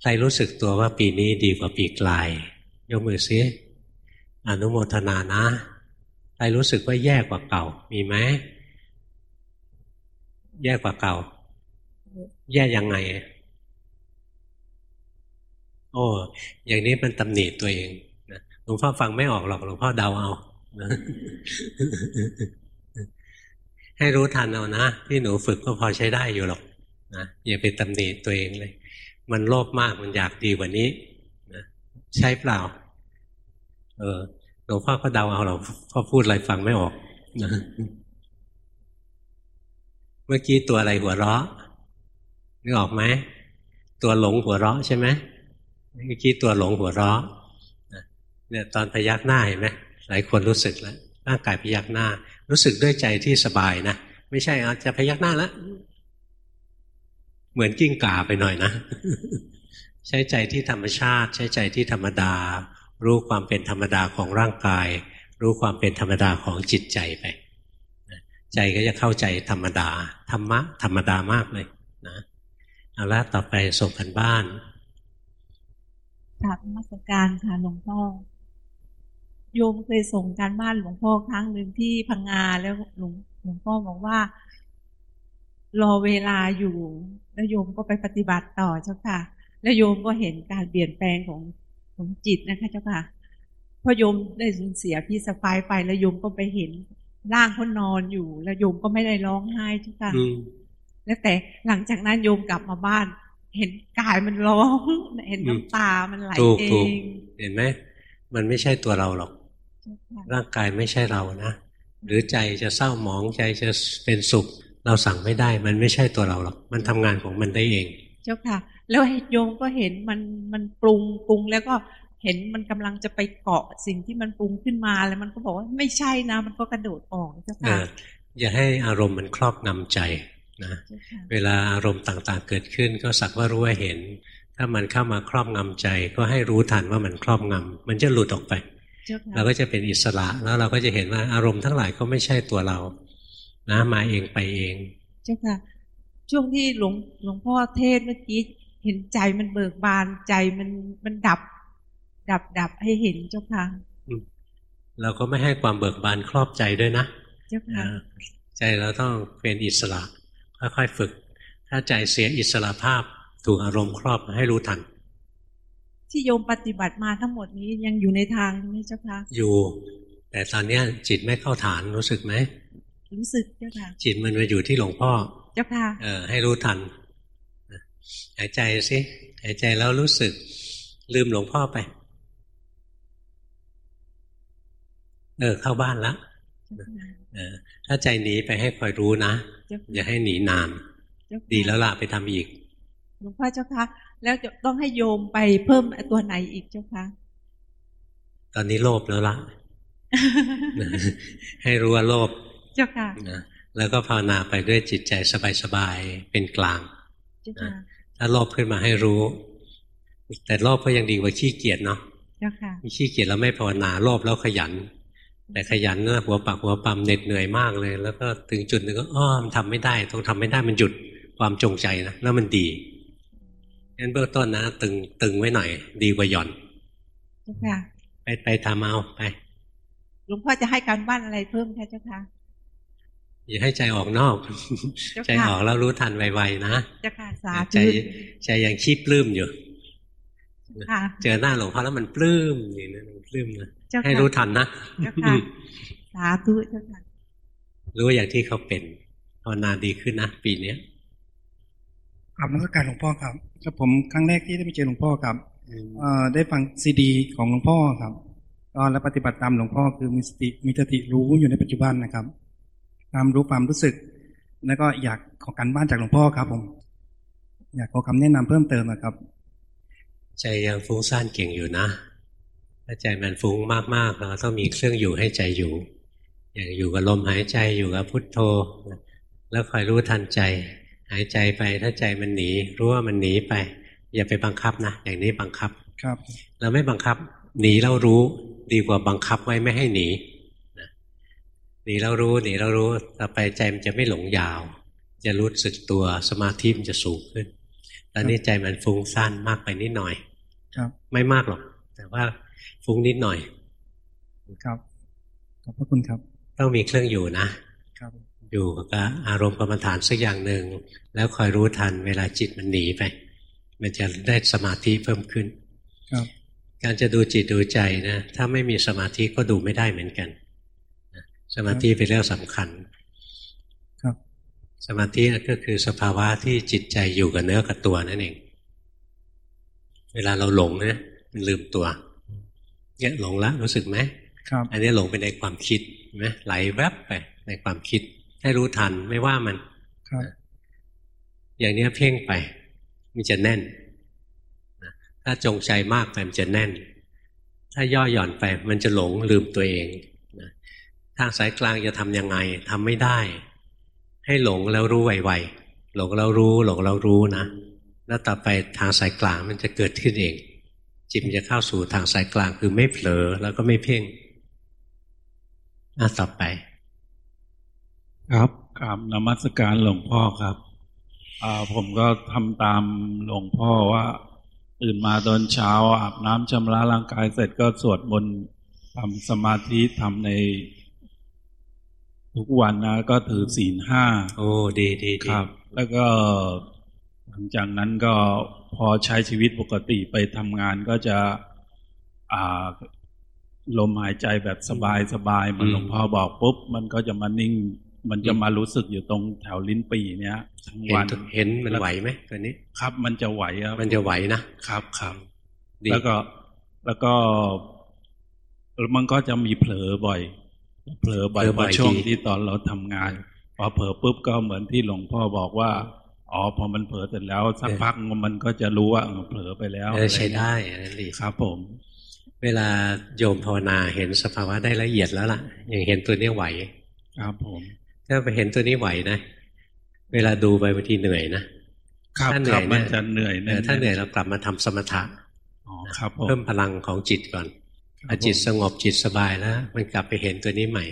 ใครรู้สึกตัวว่าปีนี้ดีกว่าปีกลาย ยกมือซิอนุโมทนานะใครรู้สึกว่าแย่กว่าเก่า มีไหมแย่กว่าเก่า แย่ยังไง โอ้อย่างนี้มันตำหนิตัวเองนะหลวงพ่อฟังไม่ออกหรอกหลวงพ่อเดาเอาให้รู้ทันเอานะที่หนูฝึกก็พอใช้ได้อยู่หรอกนะอย่าไปตำหนิตัวเองเลย มันโลภมากมันอยากดีกว่านี้นะใช่เปล่า เออหลวงพ่อก็เดาเอาหรอกพ่อพูดอะไรฟังไม่ออกนะเมื่อกี้ตัวอะไรหัวเราะนึกออกไหมตัวหลงหัวเราะใช่ไหม เมื่อกี้ตัวหลงหัวเราะเนี่ยตอนพยักหน้าเห็นไหมหลายคนรู้สึกแล้วร่างกายพยักหน้า รู้สึกด้วยใจที่สบายนะไม่ใช่อาจจะพยักหน้าแล้วเหมือนกิ้งก่าไปหน่อยนะ ใช้ใจที่ธรรมชาติ ใช้ใจที่ธรรมดา รู้ความเป็นธรรมดาของร่างกาย รู้ความเป็นธรรมดาของจิตใจไปใจก็จะเข้าใจธรรมดาธรรมะธรรมดามากเลยนะเอาละต่อไปส่งกันบ้าน กราบมาสการค่ะหลวงพ่อโยมเคยส่งการบ้านหลวงพ่อครั้งหนึ่งที่พังงาแล้วหลวงหลวงพ่อบอกว่า รอเวลาอยู่ แล้วโยมก็ไปปฏิบัติต่อเจ้าค่ะ แล้วโยมก็เห็นการเปลี่ยนแปลงของของจิตนะคะเจ้าค่ะพอโยมได้สูญเสียพี่สะพายไปแล้วโยมก็ไปเห็นร่างเขานอนอยู่ แล้วโยมก็ไม่ได้ร้องไห้เจ้าค่ะแล้วแต่หลังจากนั้นโยมกลับมาบ้าน เห็นกายมันร้องเห็นน้ำตามันไหลเองเห็นไหมมันไม่ใช่ตัวเราหรอก ร่างกายไม่ใช่เรานะหรือใจจะเศร้าหมองใจจะเป็นสุข เราสั่งไม่ได้ มันไม่ใช่ตัวเราหรอก มันทำงานของมันได้เอง เจ้าค่ะ แล้วโยมก็เห็นมันมันปรุงปรุงแล้วก็เห็นมันกำลังจะไปเกาะสิ่งที่มันปรุงขึ้นมาแล้วมันก็บอกว่าไม่ใช่นะ มันก็กระโดดออกเจ้าค่ะอย่าให้อารมณ์มันครอบงำใจ นะเวลาอารมณ์ต่างๆเกิดขึ้น ก็สักว่ารู้ว่าเห็น ถ้ามันเข้ามาครอบงำใจ ก็ให้รู้ทันว่ามันครอบงำมันจะหลุดออกไป เราก็จะเป็นอิสระแล้วเราก็จะเห็นว่าอารมณ์ทั้งหลายก็ไม่ใช่ตัวเรา นะมาเองไปเองเจ้าค่ะช่วงที่หลวงหลวงพ่อเทศเมื่อกี้เห็นใจมันเบิกบานใจมันมันดับ ดับดับให้เห็นเจ้าค่ะเราก็ไม่ให้ความเบิกบานครอบใจด้วยนะ เจ้าค่ะใจเราต้องเป็นอิสระ ค่อยๆฝึก ถ้าใจเสียอิสระภาพถูกอารมณ์ครอบให้รู้ทัน ที่โยมปฏิบัติมาทั้งหมดนี้ยังอยู่ในทางใช่ไหมเจ้าคะอยู่ แต่ตอนนี้จิตไม่เข้าฐานรู้สึกไหมรู้สึกเจ้าค่ะ จิตมันมาอยู่ที่หลวงพ่อ เจ้าค่ะเออให้รู้ทันหายใจสิหายใจแล้วรู้สึก ลืมหลวงพ่อไป เออ เข้าบ้านละเออ ถ้าใจหนีไปให้คอยรู้นะ อย่าให้หนีนาน ดีแล้วล่ะไปทำอีกหลวงพ่อเจ้าคะแล้วจะต้องให้โยมไปเพิ่มตัวไหนอีกเจ้าคะตอนนี้โลภแล้วล่ะ ให้รู้ว่าโลภเจ้าค่ะนะแล้วก็ภาวนาไปด้วยจิตใจสบายๆเป็นกลางเจ้าค่ะถ้าโลภขึ้นมาให้รู้ แต่โลภก็ยังดีกว่าขี้เกียจเนาะเจ้าค่ะขี้เกียจแล้วไม่ภาวนาโลภแล้วขยัน แต่ขยันนะหัวปักหัวปั๊มเหน็ดเหนื่อยมากเลย แล้วก็ถึงจุดหนึ่งก็อ้อมนทำไม่ได้ต้องทำไม่ได้มันหยุดความจงใจนะแล้วมันดีงั้นเบื้องต้นนะตึงตึงไว้หน่อย ดีกว่าหย่อนเจ้าค่ะไปไปทำเอาไปหลวงพ่อจะให้การบ้านอะไรเพิ่มคะเจ้าค่ะอย่าให้ใจออกนอกเจ้าค่ะใจออกแล้วรู้ทันไวๆนะเจ้าค่ะสาใจธุใจยังคิดปลื้มอยู่ค่ะเจอหน้าหลวงพ่อแล้วมันปลื้มอย่างนั้นมัน ปลื้มนะเจ้าให้ค่ะรู้ทันนะเจ้าค่ะสาธุเจ้าค่ะรู้อย่างที่เขาเป็นภาวนาดีขึ้นนะปีเนี้ยกลับนมัสการหลวงพ่อครับครับผมครั้งแรกที่ได้ไปเจอหลวงพ่อครับเอ่อได้ฟังซีดี ของหลวงพ่อครับก็และปฏิบัติตามหลวงพ่อคือมีสติมีสติรู้อยู่ในปัจจุบันนะครับตามรู้ความรู้สึก แล้วก็อยากขอการบ้านจากหลวงพ่อครับ ผม อยากขอคำแนะนำเพิ่มเติมนะครับ ใจยังฟุ้งซ่านเก่งอยู่นะ ถ้าใจมันฟุ้งมากๆเราต้องมีเครื่องอยู่ให้ใจอยู่ อย่างอยู่กับลมหายใจอยู่กับพุทโธ แล้วคอยรู้ทันใจ หายใจไปถ้าใจมันหนีรู้ว่ามันหนีไป อย่าไปบังคับนะอย่างนี้บังคับครับ เราไม่บังคับ หนีแล้วรู้ดีกว่าบังคับไว้ไม่ให้หนีนะหนีแล้วรู้หนีแล้วรู้ต่อไปใจมันจะไม่หลงยาว จะรู้สึกตัวสมาธิมันจะสูงขึ้นตอนนี้ใจมันฟุ้งซ่านมากไปนิดหน่อย ครับ ไม่มากหรอก แต่ว่า ฟุ้งนิดหน่อย ครับ ขอบพระคุณครับ ต้องมีเครื่องอยู่นะ ครับ อยู่กับอารมณ์กรรมฐานสักอย่างหนึ่ง แล้วคอยรู้ทันเวลาจิตมันหนีไป มันจะได้สมาธิเพิ่มขึ้น ครับ การจะดูจิตดูใจนะ ถ้าไม่มีสมาธิก็ดูไม่ได้เหมือนกันนะสมาธิเป็นเรื่องสำคัญ ครับ สมาธิก็คือสภาวะที่จิตใจอยู่กับเนื้อกับตัวนั่นเอง เวลาเราหลงนะมันลืมตัว เนี่ยหลงละรู้สึกไหมครับอันนี้หลงไปในความคิดเห็นไหมไหลแวบไปในความคิด ให้รู้ทันไม่ว่ามันครับอย่างเนี้ยเพ่งไป มันจะแน่นนะถ้าจงใจมากไปมันจะแน่น ถ้าย่อหย่อนไปมันจะหลงลืมตัวเองนะทางสายกลางจะทำยังไงทำไม่ได้ ให้หลงแล้วรู้ไวๆหลงแล้วรู้หลงแล้วรู้นะแล้วต่อไปทางสายกลางมันจะเกิดขึ้นเอง จิตมันจะเข้าสู่ทางสายกลางคือไม่เผลอแล้วก็ไม่เพ่งอะต่อไป ครับกราบนมัสการหลวงพ่อครับอ่าผมก็ทำตามหลวงพ่อว่าตื่นมาตอนเช้าอาบน้ำชำระร่างกายเสร็จก็สวดมนต์ทำสมาธิทำใน ทุกวันนะ ก็ถือศีลห้าโอ้ดีดีดีครับ แล้วก็หลังจากนั้นก็ พอใช้ชีวิตปกติไปทำงานก็จะอ่าลมหายใจแบบสบายสบายๆเหมันหลวงพ่อบอกปุ๊บ มันก็จะมานิ่ง มันจะมารู้สึกอยู่ตรงแถวลิ้นปีเนี้ยทั้งเห็นวันเห็นมันไหวไหมตัวนี้ ครับ มันจะไหวครับมันจะไหวนะครับครับดีแล้วก็แล้วก็แล้วมันก็จะมีเผลอบ่อย เผลอบ่อยพอช่วงที่ตอนเราทำงาน พอเผลอปุ๊บก็เหมือนที่หลวงพ่อบอกว่า อ๋อพอมันเผลอเสร็จแล้วสักพักมันก็จะรู้ว่าเออเผลอไปแล้วเออใช้ได้อันนั้นดีครับผม เวลาโยมภาวนาเห็นสภาวะได้ละเอียดแล้วล่ะ อย่างเห็นตัวนี้ไหว ครับผมถ้าไปเห็นตัวนี้ไหวนะ เวลาดูไปบางทีเหนื่อยนะครับถ้าเหนื่ครัอยบมันเนี่ยจะเหนื่อยเออถ้าเหนื่อยเรากลับมาทำสมถะอ๋อครับผมเพิ่มพลังของจิตก่อนครับพอจิตผมสงบจิตสบายแล้วมันกลับไปเห็นตัวนี้ใหม่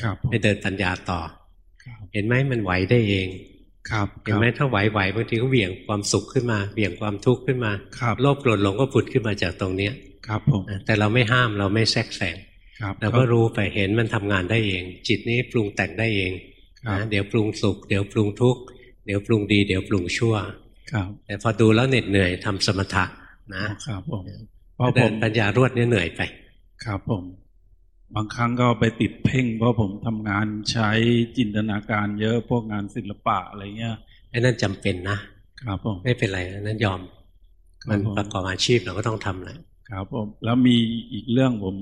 ครับผมไปเดินปัญญาต่อครับเห็นไหมมันไหวได้เอง ครับเห็นไหมถ้าไหวๆบางทีก็เหวี่ยงความสุขขึ้นมาเหวี่ยงความทุกข์ขึ้นมาครับโลภโกรธหลงก็ผุดขึ้นมาจากตรงเนี้ยครับผมแต่เราไม่ห้ามเราไม่แทรกแซงครับเราก็รู้ไปเห็นมันทำงานได้เอง จิตนี้ปรุงแต่งได้เองครับนะเดี๋ยวปรุงสุข เดี๋ยวปรุงทุกข์เดี๋ยวปรุงดีเดี๋ยวปรุงชั่วครับแต่พอดูแล้วเหน็ดเหนื่อยทำสมถะนะครับผมเพพอราะผเดินมปัญญารวดเนี่ยเหนื่อยไป ครับผม บางครั้งก็ไปติดเพ่งเพราะผมทำงานใช้จินตนาการเยอะพวกงานศิลปะอะไรเงี้ยไอ้นั่นจำเป็นนะครับผมไม่เป็นไรอันนั้นยอม มันผมประกอบอาชีพเราก็ต้องทำแหละครับผมแล้วมีอีกเรื่องผม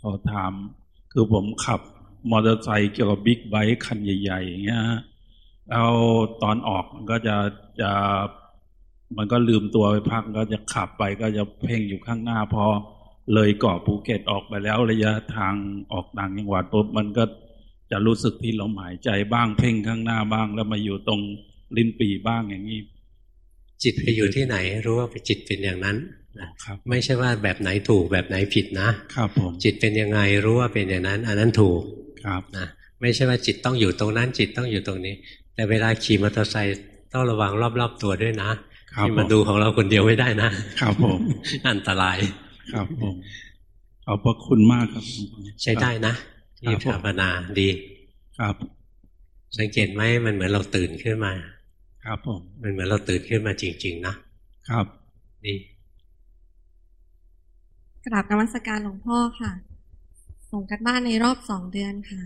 ขอถาม คือผมขับมอเตอร์ไซค์เกี่ยวกับบิ๊กไบค์คันใหญ่ๆอย่างเงี้ยฮะแล้วตอนออกมันก็จะจะมันก็ลืมตัวไปพักก็จะขับไปก็จะเพ่งอยู่ข้างหน้าพอ เลยเกาะภูเก็ตออกไปแล้วระยะทางออกต่างจังหวัดปุ๊บมันก็จะรู้สึกที่ลมหายใจบ้างเพ่งข้างหน้าบ้าง แล้วมาอยู่ตรงลิ้นปีบ้างอย่างนี้จิตไปอยู่ที่ไหน รู้ว่าจิตเป็นอย่างนั้นนะครับ ไม่ใช่ว่าแบบไหนถูกแบบไหนผิดนะครับผมจิตเป็นยังไงรู้ว่าเป็นอย่างนั้น อันนั้นถูกครับนะไม่ใช่ว่าจิตต้องอยู่ตรงนั้น จิตต้องอยู่ตรงนี้ แต่เวลาขี่มอเตอร์ไซค์ต้องระวังรอบๆตัวด้วยนะครับที่มาผมดูของเราคนเดียวไม่ได้นะครับผมอันตราย ครับผมขอบพระคุณมากครับ ใช้ได้นะที่ครับผมภาวนาดีครับ สังเกตไหมมันเหมือนเราตื่นขึ้นมา ครับผมมันเหมือนเราตื่นขึ้นมาจริง ๆ นะครับดีกราบนมัสการหลวงพ่อค่ะ ส่งกันบ้านในรอบสองเดือนค่ะ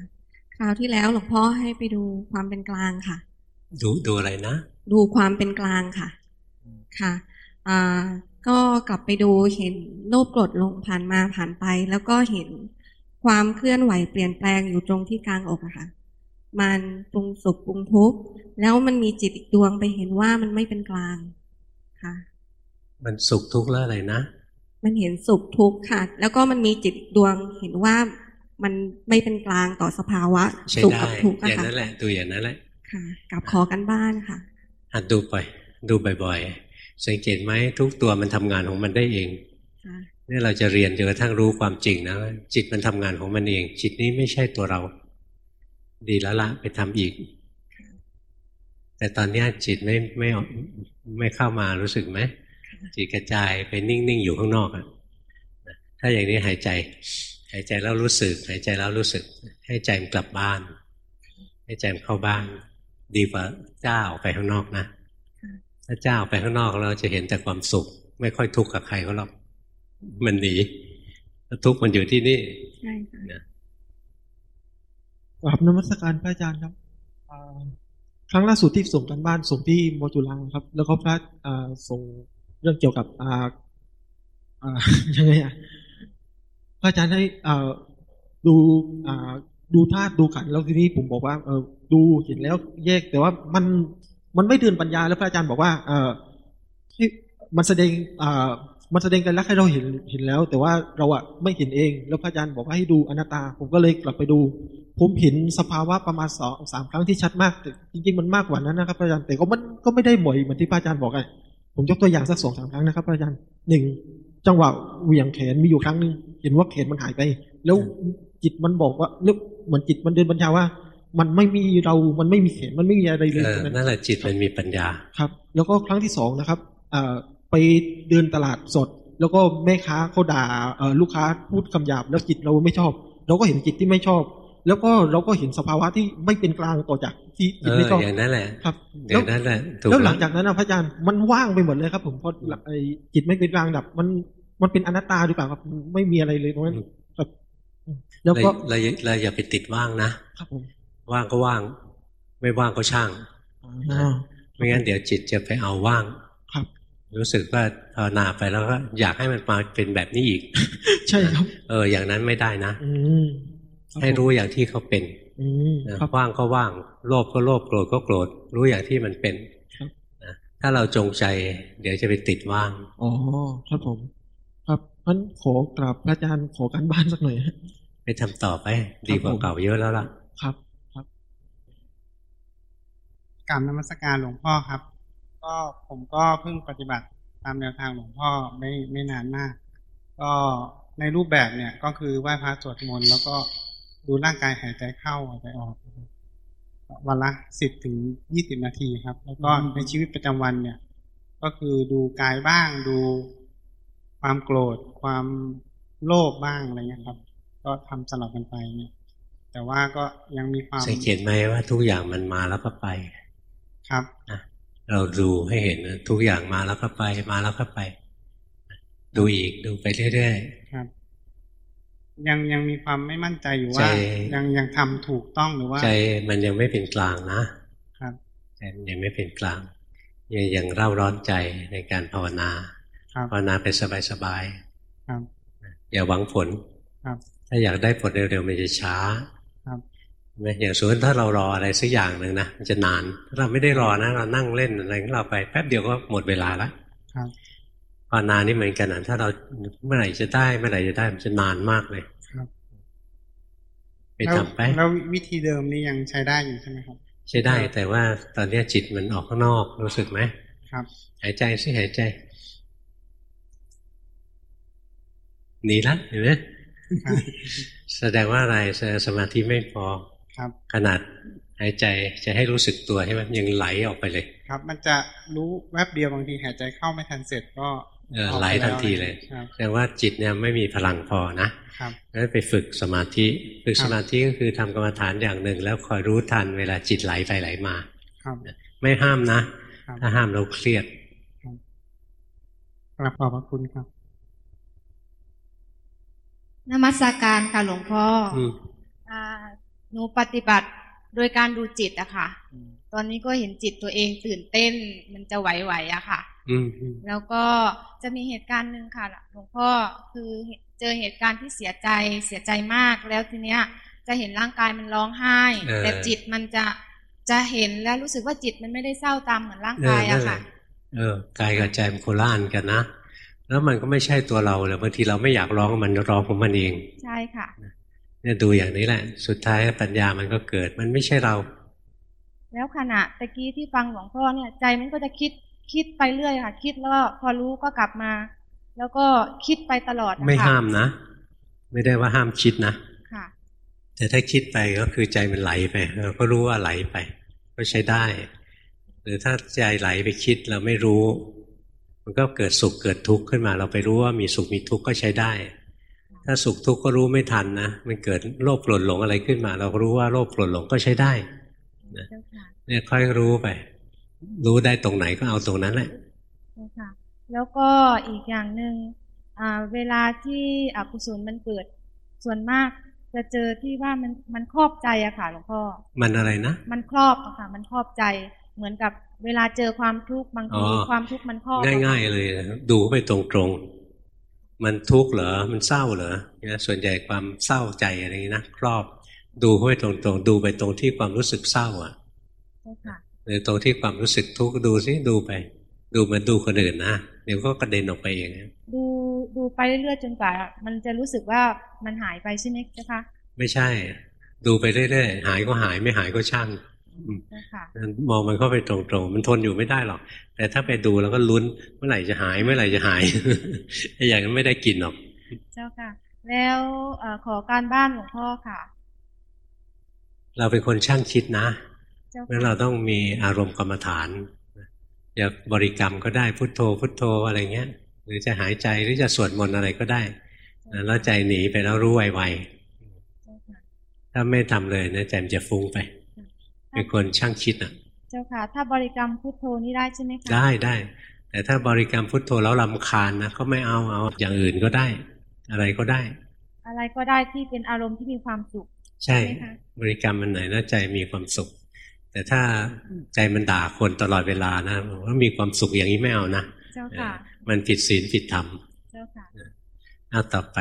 คราวที่แล้วหลวงพ่อให้ไปดูความเป็นกลางค่ะ ดูดูอะไรนะ ดูความเป็นกลางค่ะ ค่ะ อ่า ก็กลับไปดูเห็นรูปกรดลงผ่านมาผ่านไป แล้วก็เห็นความเคลื่อนไหวเปลี่ยนแปลงอยู่ตรงที่กลางอกอะค่ะ มันปรุงสุขปรุงทุกข์แล้วมันมีจิตอีกดวงไปเห็นว่ามันไม่เป็นกลางค่ะ มันสุขทุกข์แล้วอะไรนะมันเห็นสุขทุกข์ค่ะ แล้วก็มันมีจิตอีกดวงเห็นว่ามันไม่เป็นกลางต่อสภาวะใช้สุขได้กับทุกข์ออะย่างค่ะนั้นแหละดูอย่างนั้นแหละค่ะกับขอกันบ้านค่ะหัดดูไป ดูบ่อยๆ สังเกตไหมทุกตัวมันทำงานของมันได้เองค่ะนี่เราจะเรียนจนกระทั่งรู้ความจริงนะว่าจิตมันทำงานของมันเอง จิตนี้ไม่ใช่ตัวเรา ดีแล้วละไปทำอีก แต่ตอนเนี้ยจิตไม่ไม่ไม่เข้ามารู้สึกไหมจิตกระจายไปนิ่งๆอยู่ข้างนอกอะถ้าอย่างนี้หายใจ หายใจแล้วรู้สึก หายใจแล้วรู้สึก ให้ใจมันกลับบ้าน ให้ใจมันเข้าบ้าน ดีกว่าเจ้าออกไปข้างนอกนะ ถ้าเจ้าออกไปข้างนอกเราจะเห็นแต่ความสุข ไม่ค่อยทุกข์กับใครเขาหรอกมันหนีแล้วทุกข์มันอยู่ที่นี่ใช่ค่ะนะกราบนมัสการพระอาจารย์ครับอ่าครั้งล่าสุดที่ส่งกันบ้านส่งที่มจุฬาครับ แล้วก็พระอ่าส่งเรื่องเกี่ยวกับอ่าอ่ายังไงอะพระอาจารย์ให้อ่าดูอ่าดูธาตุดูขันธ์แล้วทีนี้ผมบอกว่าเออดูเห็นแล้วแยกแต่ว่ามัน มันไม่เดินปัญญาแล้วพระอาจารย์บอกว่า เออมันแสดงอ่ามันแสดงกันลักให้เราเห็นเห็นแล้ว แต่ว่าเราอะไม่เห็นเอง แล้วพระอาจารย์บอกว่าให้ดูอนัตตา ผมก็เลยกลับไปดู ผมเห็นสภาวะประมาณสองสามครั้งที่ชัดมากแต่จริง ๆ มันมากกว่านั้นนะครับพระอาจารย์แต่ก็มันก็ไม่ได้บ่อยเหมือนที่พระอาจารย์บอกไงผมยกตัวอย่างสักสองสามครั้งนะครับพระอาจารย์หนึ่งจังหวะเหวี่ยงแขนมีอยู่ครั้งหนึ่งเห็นว่าแขนมันหายไป แล้วจิตมันบอกว่าเรื่องเหมือนจิตมันเดินบัญชาว่า มันไม่มีเรา มันไม่มีแขนมันไม่มีอะไรเลยเออตรงนั้นนั่นแหละจิตมันมีปัญญาครับ แล้วก็ครั้งที่สองนะครับอ่าไปเดินตลาดสด แล้วก็แม่ค้าเขาด่าเอ่อลูกค้าพูดคำหยาบ แล้วจิตเราไม่ชอบ เราก็เห็นจิตที่ไม่ชอบ แล้วก็เราก็เห็นสภาวะที่ไม่เป็นกลางต่อจากที่เอจิตอไม่ชอบอย่างนั้นแหละครับอแล้วย่างนั้นแหละถูกแล้วหลังจากนั้นนะพระอาจารย์มันว่างไปหมดเลยครับ ผมเพราะไอ้จิตไม่เป็นกลางดับ มันมันเป็นอนัตตาหรือเปล่าครับไม่มีอะไรเลยตรงนั้นครับแล้วก็เราเราเราอย่าไปติดว่างนะครับผม ว่างก็ว่าง ไม่ว่างก็ช่างอ่าไม่งั้นเดี๋ยวจิตจะไปเอาว่างครับ รู้สึกว่าภาวนาไปแล้วก็อยากให้มันมาเป็นแบบนี้อีก ใช่ครับ เออ อย่างนั้นไม่ได้นะอืมครับให้รู้อย่างที่เขาเป็นอืมนะครับว่างก็ว่างโลภก็โลภโกรธก็โกรธ รู้อย่างที่มันเป็นครับนะถ้าเราจงใจ เดี๋ยวจะไปติดว่างอ๋อครับผม ครับงั้นขอกราบพระอาจารย์ขอการบ้านสักหน่อยฮะไปทำต่อไป ดีกว่าผมเก่าเยอะแล้วล่ะ ครับ กรรมนมัสการหลวงพ่อครับ ก็ผมก็เพิ่งปฏิบัติตามแนวทางหลวงพ่อไม่ไม่นานมาก ก็ในรูปแบบเนี่ยก็คือไหว้พระสวดมนต์แล้วก็ดูร่างกายหายใจเข้าหายใจออก วันละสิบถึงยี่สิบนาทีครับ แล้วก็ในชีวิตประจำวันเนี่ย ก็คือดูกายบ้างดูความโกรธ ความโลภบ้างอะไรเงี้ยครับ ก็ทำสลับกันไปเนี่ย แต่ว่าก็ยังมีความสังเกตไหมว่าทุกอย่างมันมาแล้วก็ไป ครับเราดูให้เห็นนะทุกอย่างมาแล้วก็ไปมาแล้วก็ไป ดูอีกดูไปเรื่อยครับ ยังยังมีความไม่มั่นใจอยู่ใจว่า ยังยังทำถูกต้องหรือว่าๆใจมันยังไม่เป็นกลางนะครับใจมันยังไม่เป็นกลาง ยังยังเร่าร้อนใจในการภาวนาคครับภาวนาไปสบายครับๆอย่าหวังผลครับถ้าอยากได้ผลเร็วๆมันจะช้าครับใช่ไหม อย่างสมมติถ้าเรารออะไรสักอย่างหนึ่งนะมันจะนานถ้าเราไม่ได้รอนะ เรานั่งเล่นอะไรของเราไปแป๊บเดียวก็หมดเวลาละครับภาวนานี่เหมือนกันนะถ้าเราเมื่อไหร่จะได้เมื่อไหร่จะได้มันจะนานมากเลยครับไปแล้วทำไปแล้ววิธีเดิมนี่ยังใช้ได้อยู่ใช่ไหมครับ ใช้ได้แต่ว่าตอนเนี้ยจิตมันออกข้างนอกรู้สึกไหมครับ หายใจสิหายใจหนีละเห็นไหมครับแสดงว่าอะไรแสดงสมาธิไม่พอ ครับขนาดหายใจจะให้รู้สึกตัวใช่ไหมยังไหลออกไปเลย ครับ มันจะรู้แวบเดียวบางทีหายใจเข้าไม่ทันเสร็จก็เออออกไหลปแวทันทีเลยครับแสดงว่าจิตเนี่ยไม่มีพลังพอนะครับงั้นไปฝึกสมาธิ ฝึกครับสมาธิก็คือทำกรรมฐานอย่างหนึ่ง แล้วคอยรู้ทันเวลาจิตไหลไปไหลมาครับไม่ห้ามนะครับถ้าห้ามเราเครียดกราบขอบพระคุณครับนมัสการค่ะหลวงพ่ออมอ่า หนูปฏิบัติโดยการดูจิตอะค่ะ ตอนนี้ก็เห็นจิตตัวเองตื่นเต้นมันจะไหวๆอะค่ะอืมอืมแล้วก็จะมีเหตุการณ์หนึ่งค่ะหลวงพ่อคือเจอเหตุการณ์ที่เสียใจเสียใจมากแล้วทีเนี้ย จะเห็นร่างกายมันร้องไห้ แต่จิตมันจะจะเห็นแล้วรู้สึกว่าจิตมันไม่ได้เศร้าตามเหมือนร่างกายอะค่ะ เออกายกับใจมันโคละอันกันนะแล้วมันก็ไม่ใช่ตัวเราเลยบางทีเราไม่อยากร้องมันร้องของมันเอง ใช่ค่ะ เนี่ยดูอย่างนี้แหละ สุดท้ายปัญญามันก็เกิด มันไม่ใช่เรา แล้วขณะตะกี้ที่ฟังหลวงพ่อเนี่ย ใจมันก็จะคิดคิดไปเรื่อยค่ะ คิดแล้วก็พอรู้ก็กลับมา แล้วก็คิดไปตลอดนะคะไม่ห้ามนะ ไม่ได้ว่าห้ามคิดนะค่ะ แต่ถ้าคิดไปก็คือใจมันไหลไปเราก็รู้ว่าไหลไป ก็ใช้ได้ หรือถ้าใจไหลไปคิดเราไม่รู้ มันก็เกิดสุขเกิดทุกข์ขึ้นมา เราไปรู้ว่ามีสุขมีทุกข์ก็ใช้ได้ ถ้าสุขทุกข์ก็รู้ไม่ทันนะมันเกิดโลภโกรธหลงอะไรขึ้นมา เราก็รู้ว่าโลภโกรธหลงก็ใช้ได้เจ้าค่ะเนี่ยค่อยรู้ไป รู้ได้ตรงไหนก็เอาตรงนั้นแหละเจ้าค่ะแล้วก็อีกอย่างหนึ่งอ่าเวลาที่อกุศลมันเกิดส่วนมากจะเจอที่ว่ามันมันครอบใจอะค่ะหลวงพ่อ มันอะไรนะ มันครอบอะค่ะ มันครอบใจ เหมือนกับเวลาเจอความทุกข์บางทีอ๋อความทุกข์มันครอบอะค่ะง่าย ๆ เลยนะดูไปตรงๆ มันทุกข์เหรอ มันเศร้าเหรอเนี่ยส่วนใหญ่ความเศร้าใจอะไรอย่างนี้นะครอบดูเข้าไปตรงๆ ดูไปตรงที่ความรู้สึกเศร้าอะเจ้าค่ะหรือตรงที่ความรู้สึกทุกข์ดูสิดูไป ดูเหมือนดูคนอื่นนะเดี๋ยวก็กระเด็นออกไปเองดูดูไปเรื่อยๆจนกว่า มันจะรู้สึกว่ามันหายไปใช่ไหมเจ้าค่ะไม่ใช่ ดูไปเรื่อยๆหายก็หายไม่หายก็ช่างอื มเจ้าค่ะมองมันเข้าไปตรงๆ มันทนอยู่ไม่ได้หรอก แต่ถ้าไปดูแล้วก็ลุ้นเมื่อไหร่จะหายเมื่อไหร่จะหายไอ้อย่างนั้นไม่ได้กินหรอก เจ้าค่ะ แล้วเอ่อขอการบ้านหลวงพ่อค่ะ เราเป็นคนช่างคิดนะเจ้าเพราะค่ะเราต้องมีอารมณ์กรรมฐานอย่าบริกรรมก็ได้พุทโธ พุทโธอะไรเงี้ย หรือจะหายใจหรือจะสวดมนต์อะไรก็ได้นะแล้วใจหนีไปแล้วรู้ไวเจ้าค่ะๆถ้าไม่ทำเลยนะใจมันจะฟุ้งไป เป็นคนช่างคิดอะ เจ้าค่ะ ถ้าบริกรรมพุทโธนี่ได้ใช่ไหมคะได้ได้ แต่ถ้าบริกรรมพุทโธแล้วลำคาญนะก็ไม่เอาเอาอย่างอื่นก็ได้ อะไรก็ได้ อะไรก็ได้ที่เป็นอารมณ์ที่มีความสุข ใช่ใช่ไหมคะบริกรรมมันไหนนะใจมีความสุข แต่ถ้าใจมันด่าคนตลอดเวลานะว่ามีความสุขอย่างนี้ไม่เอานะเจ้าค่ะ มันผิดศีลผิดธรรมเจ้าค่ะเอาต่อไป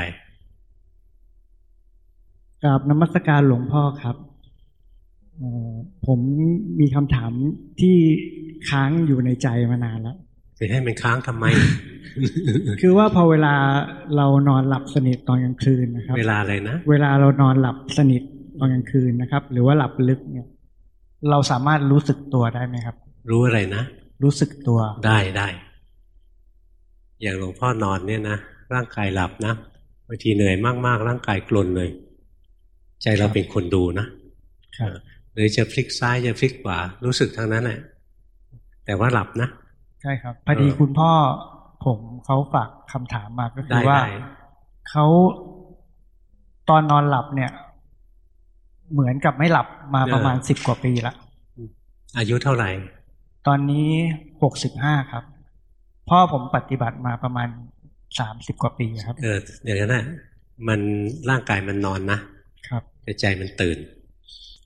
กราบนมัสการหลวงพ่อครับเอ่อ ผมมีคำถามที่ค้างอยู่ในใจมานานแล้วจะให้มันค้างทำไม คือว่าพอเวลาเรานอนหลับสนิทตอนกลางคืนนะครับ เวลาอะไรนะ เวลาเรานอนหลับสนิทตอนกลางคืนนะครับ หรือว่าหลับลึกเนี่ย เราสามารถรู้สึกตัวได้ไหมครับ รู้อะไรนะ รู้สึกตัวได้ได้ อย่างหลวงพ่อนอนเนี่ยนะร่างกายหลับนะบางทีเหนื่อยมากๆ ร่างกายกลนเลย ใจเราเป็นคนดูนะครับ หรือจะพลิกซ้ายจะพลิกขวารู้สึกทั้งนั้นแหละแต่ว่าหลับนะใช่ครับพอดีคุณพ่อผมเขาฝากคำถามมาก็คืได้อว่าได้เขาตอนนอนหลับเนี่ย เหมือนกับไม่หลับมาประมาณสิบกว่าปีละอายุเท่าไหร่ ตอนนี้หกสิบห้าครับ พ่อผมปฏิบัติมาประมาณสามสิบกว่าปีครับเอออย่างนั้นนะมันร่างกายมันนอนนะครับแต่ใจมันตื่น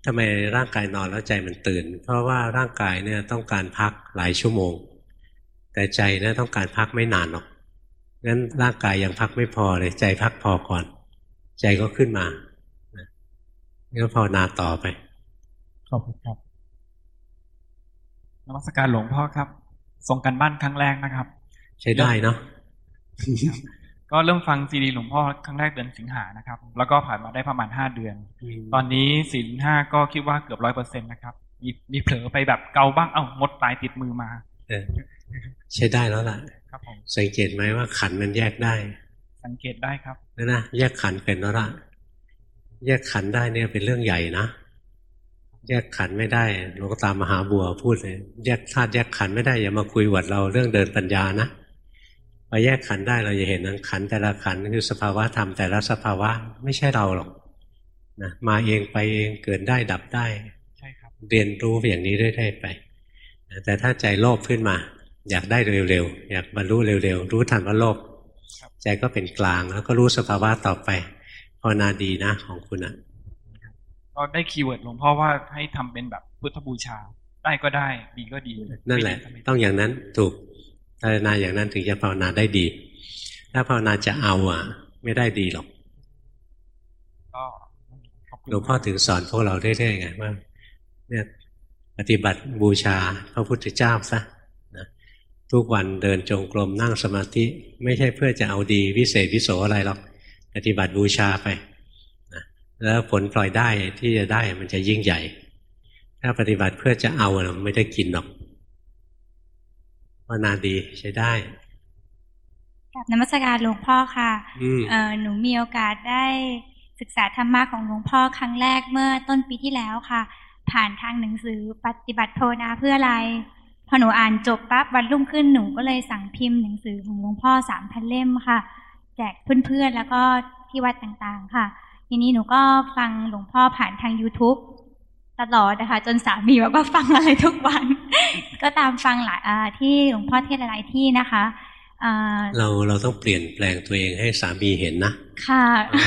ทำไมร่างกายนอนแล้วใจมันตื่น เพราะว่าร่างกายเนี่ยต้องการพักหลายชั่วโมง แต่ใจเนี่ยต้องการพักไม่นานหรอกงั้นร่างกายยังพักไม่พอเลยใจพักพอก่อน ใจก็ขึ้นมางั้นภาวนาต่อไปขอบคุณครับนมัสการหลวงพ่อครับ ส่งกันบ้านครั้งแรกนะครับ ใช้ได้เนาะ ก็เริ่มฟังซีดีหลวงพ่อครั้งแรกเดือนสิงหานะครับ แล้วก็ผ่านมาได้ประมาณห้าเดือน ตอนนี้ศีลห้าก็คิดว่าเกือบร้อยเปอร์เซ็นต์นะครับ มีมีเผลอไปแบบเกาบ้าง เอ้ามดตายติดมือมาเออใช้ได้แล้วล่ะ ครับผมสังเกตไหมว่าขันมันแยกได้ สังเกตได้ครับนะนะแยกขันเป็นแล้วล่ะแยกขันได้เนี่ยเป็นเรื่องใหญ่นะแยกขันไม่ได้หลวงตามมหาบัวพูดเลย แยกธาตุแยกขันไม่ได้อย่ามาคุยวัดเราเรื่องเดินปัญญานะ พอแยกขันได้เราจะเห็นนั้นขันแต่ละขันคือสภาวะธรรมแต่ละสภาวะไม่ใช่เราหรอกนะมาเองไปเองเกิดได้ดับได้ใช่ครับเรียนรู้อย่างนี้เรื่อยๆไปนะแต่ถ้าใจโลภขึ้นมา อยากได้เร็วๆอยากบรรลุเร็วๆรู้ทันว่าโลภใจก็เป็นกลางแล้วก็รู้สภาวะต่อไปภาวนาดีนะของคุณอะก็ได้ keyword หลวงพ่อว่าให้ทำเป็นแบบพุทธบูชา ได้ก็ได้ดีก็ดี นั่นแหละไม่ดีก็ไม่ดีต้องอย่างนั้นถูก ภาวนาอย่างนั้นถึงจะภาวนาได้ดี ถ้าภาวนาจะเอาอะ ไม่ได้ดีหรอกก็หลวงพ่อถึงสอนพวกเราเรื่อยๆไงว่าเนี่ยปฏิบัติบูชาพระพุทธเจ้าซะนะทุกวันเดินจงกรมนั่งสมาธิ ไม่ใช่เพื่อจะเอาดีวิเศษวิโสอะไรหรอก ปฏิบัติบูชาไปนะแล้วผลปล่อยได้ที่จะได้มันจะยิ่งใหญ่ ถ้าปฏิบัติเพื่อจะเอาน่ะไม่ได้กินหรอกาวนาดีใช้ได้กับนมัสการหลวงพ่อค่ะอืมเอ่อหนูมีโอกาสได้ศึกษาธรรมะของหลวงพ่อครั้งแรกเมื่อต้นปีที่แล้วค่ะ ผ่านทางหนังสือปฏิบัติภาวนาเพื่ออะไร พอหนูอ่านจบปั๊บวันรุ่งขึ้นหนูก็เลยสั่งพิมพ์หนังสือของหลวงพ่อสามพันเล่มค่ะ แจกเพื่อนๆแล้วก็ที่วัดต่างๆ ค่ะ ทีนี้หนูก็ฟังหลวงพ่อผ่านทาง YouTube ตลอดนะคะ จนสามีบอกว่าฟังอะไรทุกวัน ก็ตามฟังหลายอ่าที่หลวงพ่อเทศน์หลายๆที่นะคะอ่าเราเราต้องเปลี่ยนแปลงตัวเองให้สามีเห็นนะ ค่ะอ่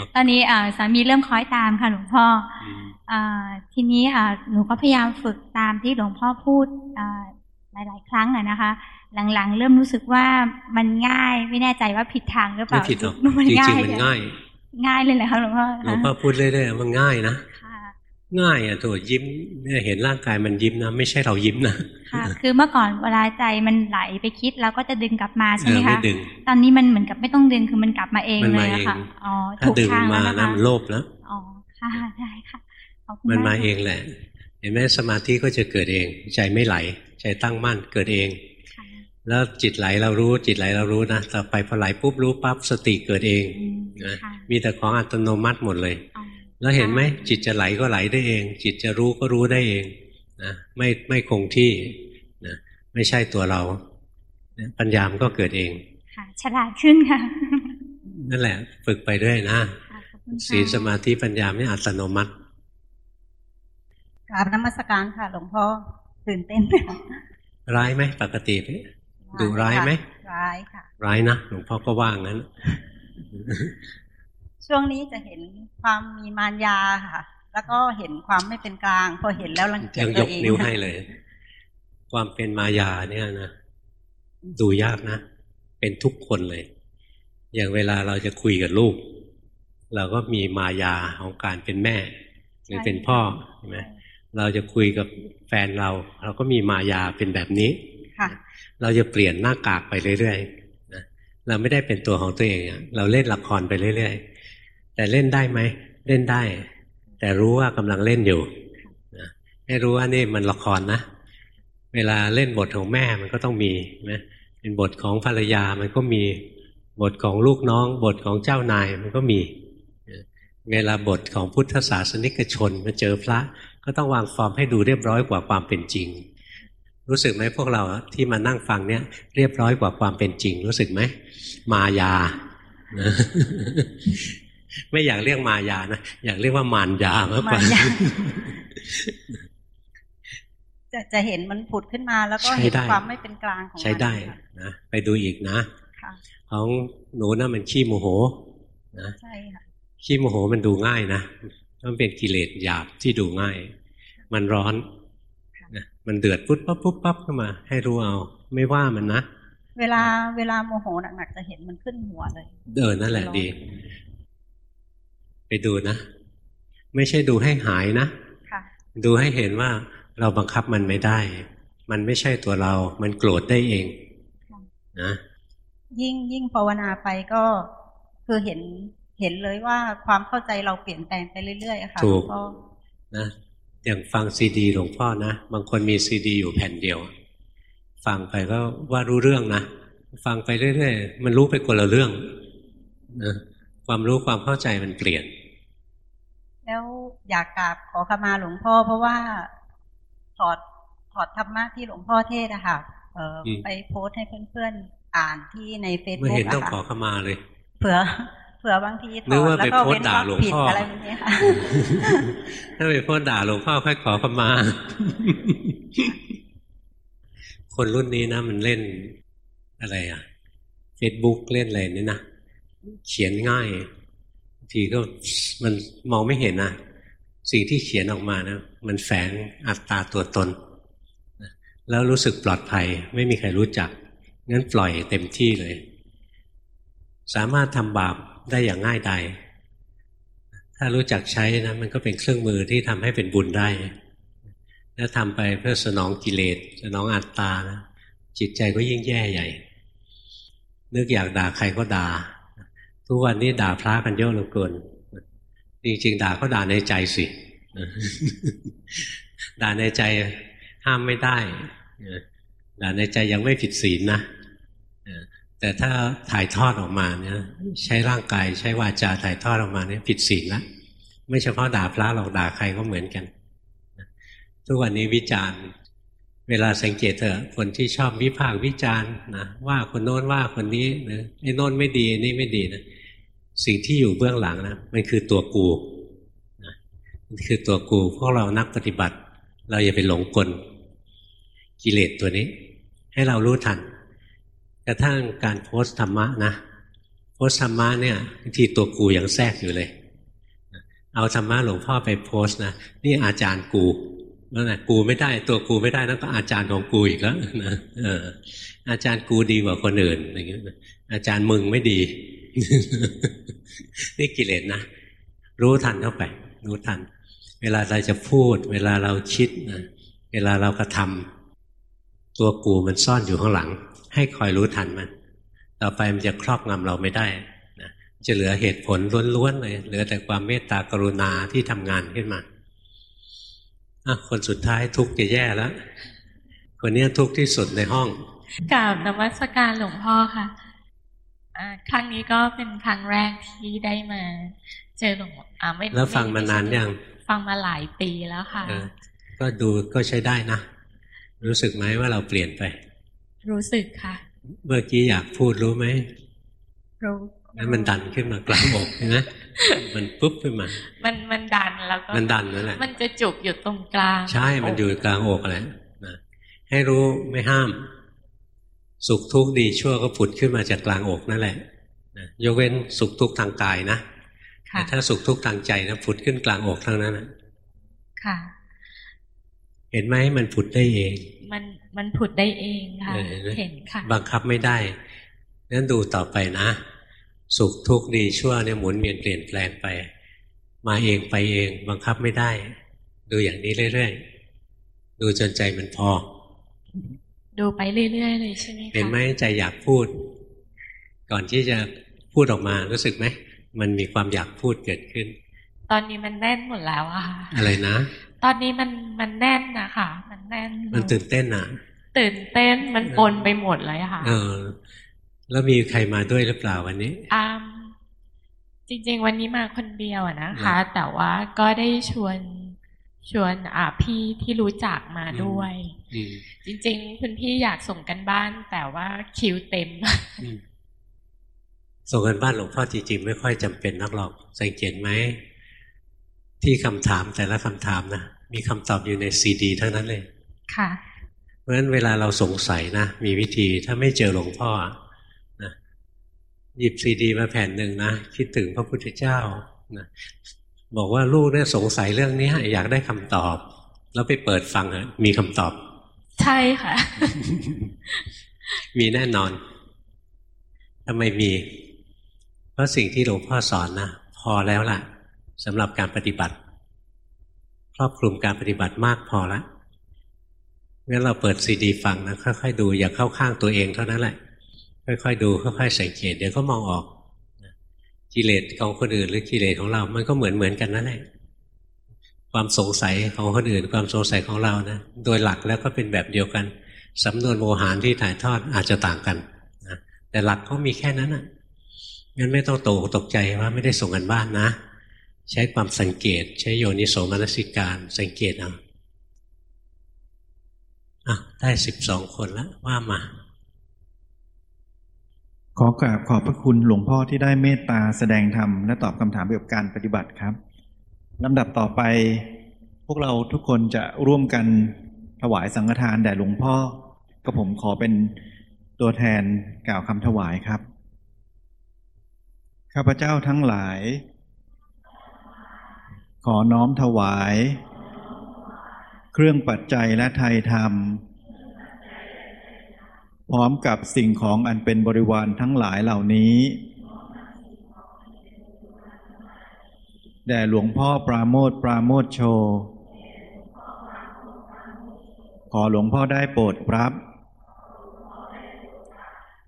าตอนนี้อ่าสามีเริ่มคล้อยตามค่ะหลวงพ่ออมอ่าทีนี้อ่าหนูก็พยายามฝึกตามที่หลวงพ่อพูดอ่าหลาย ๆ ครั้งอะนะคะ หลังๆ เริ่มรู้สึกว่ามันง่ายไม่แน่ใจว่าผิดทางหรือเปไม่ล่าผิดหรอกมันจง่าริยงๆมันง่าย ง่ายเลยเหรอคะหลวงพ่อหลวงคะพ่อพูดเรื่อยๆมันง่ายนะค่ะ ง่ายอะตัวยิ้มเนี่ยเห็นร่างกายมันยิ้มนะไม่ใช่เรายิ้มนะค่ะ คือเมื่อก่อนเวลาใจมันไหลไปคิดเราก็จะดึงกลับมาใช่ไหมเออไม่คะดึงตอนนี้มันเหมือนกับไม่ต้องดึงคือมันกลับมาเองมันเลมายอะเองค่ะอ๋อถ้าถูกดึงทางมาแล้วนะนะคะมันโลภแล้วอ๋อค่ะได้ค่ะขอบคุณมันมากมาค่ะเองแหละ เห็นไหมสมาธิก็จะเกิดเอง ใจไม่ไหล ใจตั้งมั่นเกิดเองค่ะแล้วจิตไหลเรารู้จิตไหลเรารู้นะต่อไปพอไหลปุ๊บรู้ปั๊บสติเกิดเองอืมนะค่ะมีแต่ของอัตโนมัติหมดเลยอ๋อ แล้วเห็นไหมจิตจะไหลก็ไหลได้เอง จิตจะรู้ก็รู้ได้เองนะไม่ไม่คงที่นะไม่ใช่ตัวเรานะปัญญามนก็เกิดเองค่ะฉลาดขึ้นค่ะ นั่นแหละ ฝึกไปเรื่อยนะค่ะขอบคุณค่ะศีลสมาธิปัญญาไม่อัตโนมัติกราบนมัสการค่ะ หลวงพ่อตื่นเต้นร้ายไหมปกติดูร้ายไหมร้ายค่ะ ร้ายนะหลวงพ่อก็ว่างั้น ช่วงนี้จะเห็นความมีมารยาค่ะ แล้วก็เห็นความไม่เป็นกลาง พอเห็นแล้วรังเกียจยังตัยวกเองนิ้วให้เลย ความเป็นมายาเนี่ยนะดูยากนะ เป็นทุกคนเลย อย่างเวลาเราจะคุยกับลูก เราก็มีมายาของการเป็นแม่ หรือเป็นพ่อใช่ไหมเราจะคุยกับแฟนเรา เราก็มีมายาเป็นแบบนี้ค่ะเราจะเปลี่ยนหน้ากากไปเรื่อยๆนะเราไม่ได้เป็นตัวของตัวเองอะเราเล่นละครไปเรื่อยๆ แต่เล่นได้ไหมเล่นได้ แต่รู้ว่ากำลังเล่นอยู่นะให้รู้ว่านี่มันละครนะเวลาเล่นบทของแม่มันก็ต้องมีนะเป็นบทของภรรยามันก็มี บทของลูกน้อง บทของเจ้านายมันก็มีเวลาบทของพุทธศาสนิกชนมาเจอพระก็ต้องวางฟอร์มให้ดูเรียบร้อยกว่าความเป็นจริง รู้สึกไหมพวกเราที่มานั่งฟังเนี่ยเรียบร้อยกว่าความเป็นจริง รู้สึกไหมมายา ไม่อยากเรียกมายานะอยากเรียกว่ามารยามากกว่ามารยาจะจะเห็นมันผุดขึ้นมา แล้วก็ใช้เห็นได้ความไม่เป็นกลางของมันใช้ได้ค่ะนะไปดูอีกนะค่ะของหนูนะมันขี้โมโห นะใช่ค่ะขี้โมโหมันดูง่ายนะมันเป็นกิเลสหยาบที่ดูง่าย มันร้อนนะมันเดือดปุ๊บปั๊บปุ๊บปั๊บขึ้นมา ให้รู้เอา ไม่ว่ามันนะเวลาเวลาโมโหหนักๆจะเห็นมันขึ้นหัวเลยเออนั่นแหละดี ไปดูนะ ไม่ใช่ดูให้หายนะค่ะดูให้เห็นว่าเราบังคับมันไม่ได้ มันไม่ใช่ตัวเรา มันโกรธได้เองนะยิ่งยิ่งภาวนาไปก็คือเห็นเห็นเลยว่าความเข้าใจเราเปลี่ยนแปลงไปเรื่อยๆอะค่ะถูกก็นะอย่างฟังซีดีหลวงพ่อนะบางคนมีซีดีอยู่แผ่นเดียว ฟังไปก็ว่ารู้เรื่องนะฟังไปเรื่อยๆ มันรู้ไปคนละเรื่องนะความรู้ความเข้าใจมันเปลี่ยน แล้วอยากกราบขอขมาหลวงพ่อ เพราะว่าถอดถอดธรรมะที่หลวงพ่อเทศอะค่ะเอออมไปโพสต์ให้เพื่อนๆอ่านที่ในเฟซไม่บุ๊กเห็นต้องอะขอค่ะขมาเลย เผื่อเผื่อบางทีถนึกอดว่าแล้วไปก็โพสเว้ต์นด่าวรรคหลวงผิดพ่อออะไรแบบนี้ค่ะถ้าไปโพสต์ด่าหลวงพ่อค่อยขอขมา คนรุ่นนี้นะมันเล่นอะไรอะเฟซบุ๊กเล่นอะไรนี่นะเขียนง่ายบาง ทีก็มันมองไม่เห็นนะสิ่งที่เขียนออกมานะมันแฝงอัตตาตัวตน แล้วรู้สึกปลอดภัย ไม่มีใครรู้จักงั้นปล่อยเต็มที่เลย สามารถทำบาปได้อย่างง่ายดายถ้ารู้จักใช้นะมันก็เป็นเครื่องมือที่ทำให้เป็นบุญได้แล้วทำไปเพื่อสนองกิเลสสนองอัตตานะจิตใจก็ยิ่งแย่ใหญ่ นึกอยากด่าใครก็ด่า ทุกวันนี้ด่าพระกันเยอะเหลือเกินจริงๆด่าก็ด่าในใจสิด่าในใจห้ามไม่ได้ด่าในใจยังไม่ผิดศีลนะแต่ถ้าถ่ายทอดออกมาเนี่ยใช้ร่างกายใช้วาจาถ่ายทอดออกมาเนี่ยผิดศีลละไม่เฉพาะด่าพระหรอกด่าใครก็เหมือนกัน ทุกวันนี้วิจารณ์ เวลาสังเกตเถอะคนที่ชอบวิพากษ์วิจารณ์นะว่าคนโน้นว่าคนนี้นะไอ้โน้นไม่ดีนี่ไม่ดีนะ สิ่งที่อยู่เบื้องหลังนะมันคือตัวกูนะมันคือตัวกู พวกเรานักปฏิบัติ เราอย่าไปหลงกลกิเลสตัวนี้ ให้เรารู้ทัน กระทั่งการโพสต์ธรรมะนะโพสต์ธรรมะเนี่ยบางทีตัวกูยังแทรกอยู่เลย เอาธรรมะหลวงพ่อไปโพสต์นะนี่อาจารย์กูนั่นแหละกูไม่ได้ตัวกูไม่ได้นั่นก็อาจารย์ของกูอีกแล้วนะเอออาจารย์กูดีกว่าคนอื่นอย่างเงี้ยอาจารย์มึงไม่ดี นี่กิเลสนะ รู้ทันเข้าไป รู้ทัน เวลาเราจะพูด เวลาเราคิดนะเวลาเรากระทำตัวกูมันซ่อนอยู่ข้างหลัง ให้คอยรู้ทันมัน ต่อไปมันจะครอบงำเราไม่ได้นะจะเหลือเหตุผลล้วนๆเลย เหลือแต่ความเมตตากรุณาที่ทำงานขึ้นมาอะคนสุดท้ายทุกข์จะแย่แล้วคนนี้ทุกข์ที่สุดในห้องกราบนมัสการหลวงพ่อค่ะ ครั้งนี้ก็เป็นครั้งแรกที่ได้มา เจอหลวงอ่าไม่แล้วฟังมานานยังฟังมาหลายปีแล้วค่ะเออก็ดูก็ใช้ได้นะ รู้สึกไหมว่าเราเปลี่ยนไป รู้สึกค่ะ เมื่อกี้อยากพูดรู้ไหมรู้แล้วมันดันขึ้นมากลางอกใช่ไหมมันปุ๊บขึ้นมา มันมันดันแล้วก็มันดันนั่นแหละมันจะจุกอยู่ตรงกลาง ใช่มันอยู่กลางอกแหละนะให้รู้ไม่ห้าม สุขทุกข์ดีชั่วก็ผุดขึ้นมาจากกลางอกนั่นแหละนะยกเว้นสุขทุกข์ทางกายนะค่ะแต่ถ้าสุขทุกข์ทางใจนะผุดขึ้นกลางอกทั้งนั้นนะค่ะ เห็นไหมมันผุดได้เอง มันมันผุดได้เองค่ะเออเห็นค่ะ บังคับไม่ได้นั้นดูต่อไปนะ สุขทุกข์ดีชั่วเนี่ยหมุนเวียนเปลี่ยนแปลงไป มาเองไปเอง บังคับไม่ได้ ดูอย่างนี้เรื่อยๆดูจนใจมันพอ ดูไปเรื่อยๆเลยใช่ไหมคะเห็นไหมใจอยากพูด ก่อนที่จะพูดออกมารู้สึกไหมมันมีความอยากพูดเกิดขึ้น ตอนนี้มันแน่นหมดแล้วอะค่ะอะไรนะ ตอนนี้มันมันแน่นนะคะมันแน่น มันตื่นเต้นอะตื่นเต้นมันปนไปหมดเลยอะค่ะ เออ แล้วมีใครมาด้วยหรือเปล่าวันนี้อ่าจริง ๆ วันนี้มาคนเดียวอะนะคะ แต่ว่าก็ได้ชวน ชวนอ่าพี่ที่รู้จักมาด้วยอืมจริง ๆ คุณพี่อยากส่งกันบ้าน แต่ว่าคิวเต็มอืมส่งกันบ้านหลวงพ่อจริง ๆ ไม่ค่อยจำเป็นนักหรอก สังเกตไหม ที่คำถามแต่ละคำถามนะมีคำตอบอยู่ในซีดีทั้งนั้นเลย ค่ะ เพราะฉะนั้นเวลาเราสงสัยนะ มีวิธีถ้าไม่เจอหลวงพ่อนะหยิบซีดีมาแผ่นหนึ่งนะ คิดถึงพระพุทธเจ้านะ บอกว่าลูกเนี่ยสงสัยเรื่องนี้อยากได้คำตอบ แล้วไปเปิดฟังอะมีคำตอบ ใช่ค่ะ มีแน่นอนทำไมมี เพราะสิ่งที่หลวงพ่อสอนนะพอแล้วล่ะสำหรับการปฏิบัติ ครอบคลุมการปฏิบัติมากพอแล้วงั้นเราเปิดซีดีฟังนะค่อยๆดูอย่าเข้าข้างตัวเองเท่านั้นแหละ ค่อยๆดูค่อยๆสังเกตเดี๋ยวก็มองออก กิเลสของคนอื่น หรือกิเลสของเรา มันก็เหมือนเหมือนกันนั่นแหละความสงสัยของคนอื่น ความสงสัยของเรานะโดยหลักแล้วก็เป็นแบบเดียวกันสำนวนโมหารที่ถ่ายทอดอาจจะต่างกันนะแต่หลักก็มีแค่นั้นอะงั้นไม่ต้องตกตกใจว่าไม่ได้ส่งกันบ้านนะ ใช้ความสังเกต ใช้โยนิโสมนสิการ สังเกตเอาอะได้สิบสองคนแล้วว่ามา ขอกราบขอบพระคุณหลวงพ่อที่ได้เมตตาแสดงธรรมและตอบคำถามเกี่ยวกับการปฏิบัติครับลำดับต่อไป พวกเราทุกคนจะร่วมกันถวายสังฆทานแด่หลวงพ่อ ก็ผมขอเป็นตัวแทนกล่าวคำถวายครับ ข้าพเจ้าทั้งหลาย ขอน้อมถวาย เครื่องปัจจัยและไทยธรรม พร้อมกับสิ่งของอันเป็นบริวารทั้งหลายเหล่านี้แด่หลวงพ่อปราโมทปราโมทโช ขอหลวงพ่อได้โปรดรับ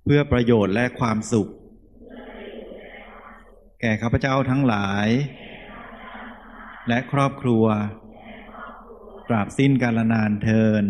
เพื่อประโยชน์และความสุข แก่ข้าพเจ้าทั้งหลาย และครอบครัวตราบสิ้นกาลนานเทิน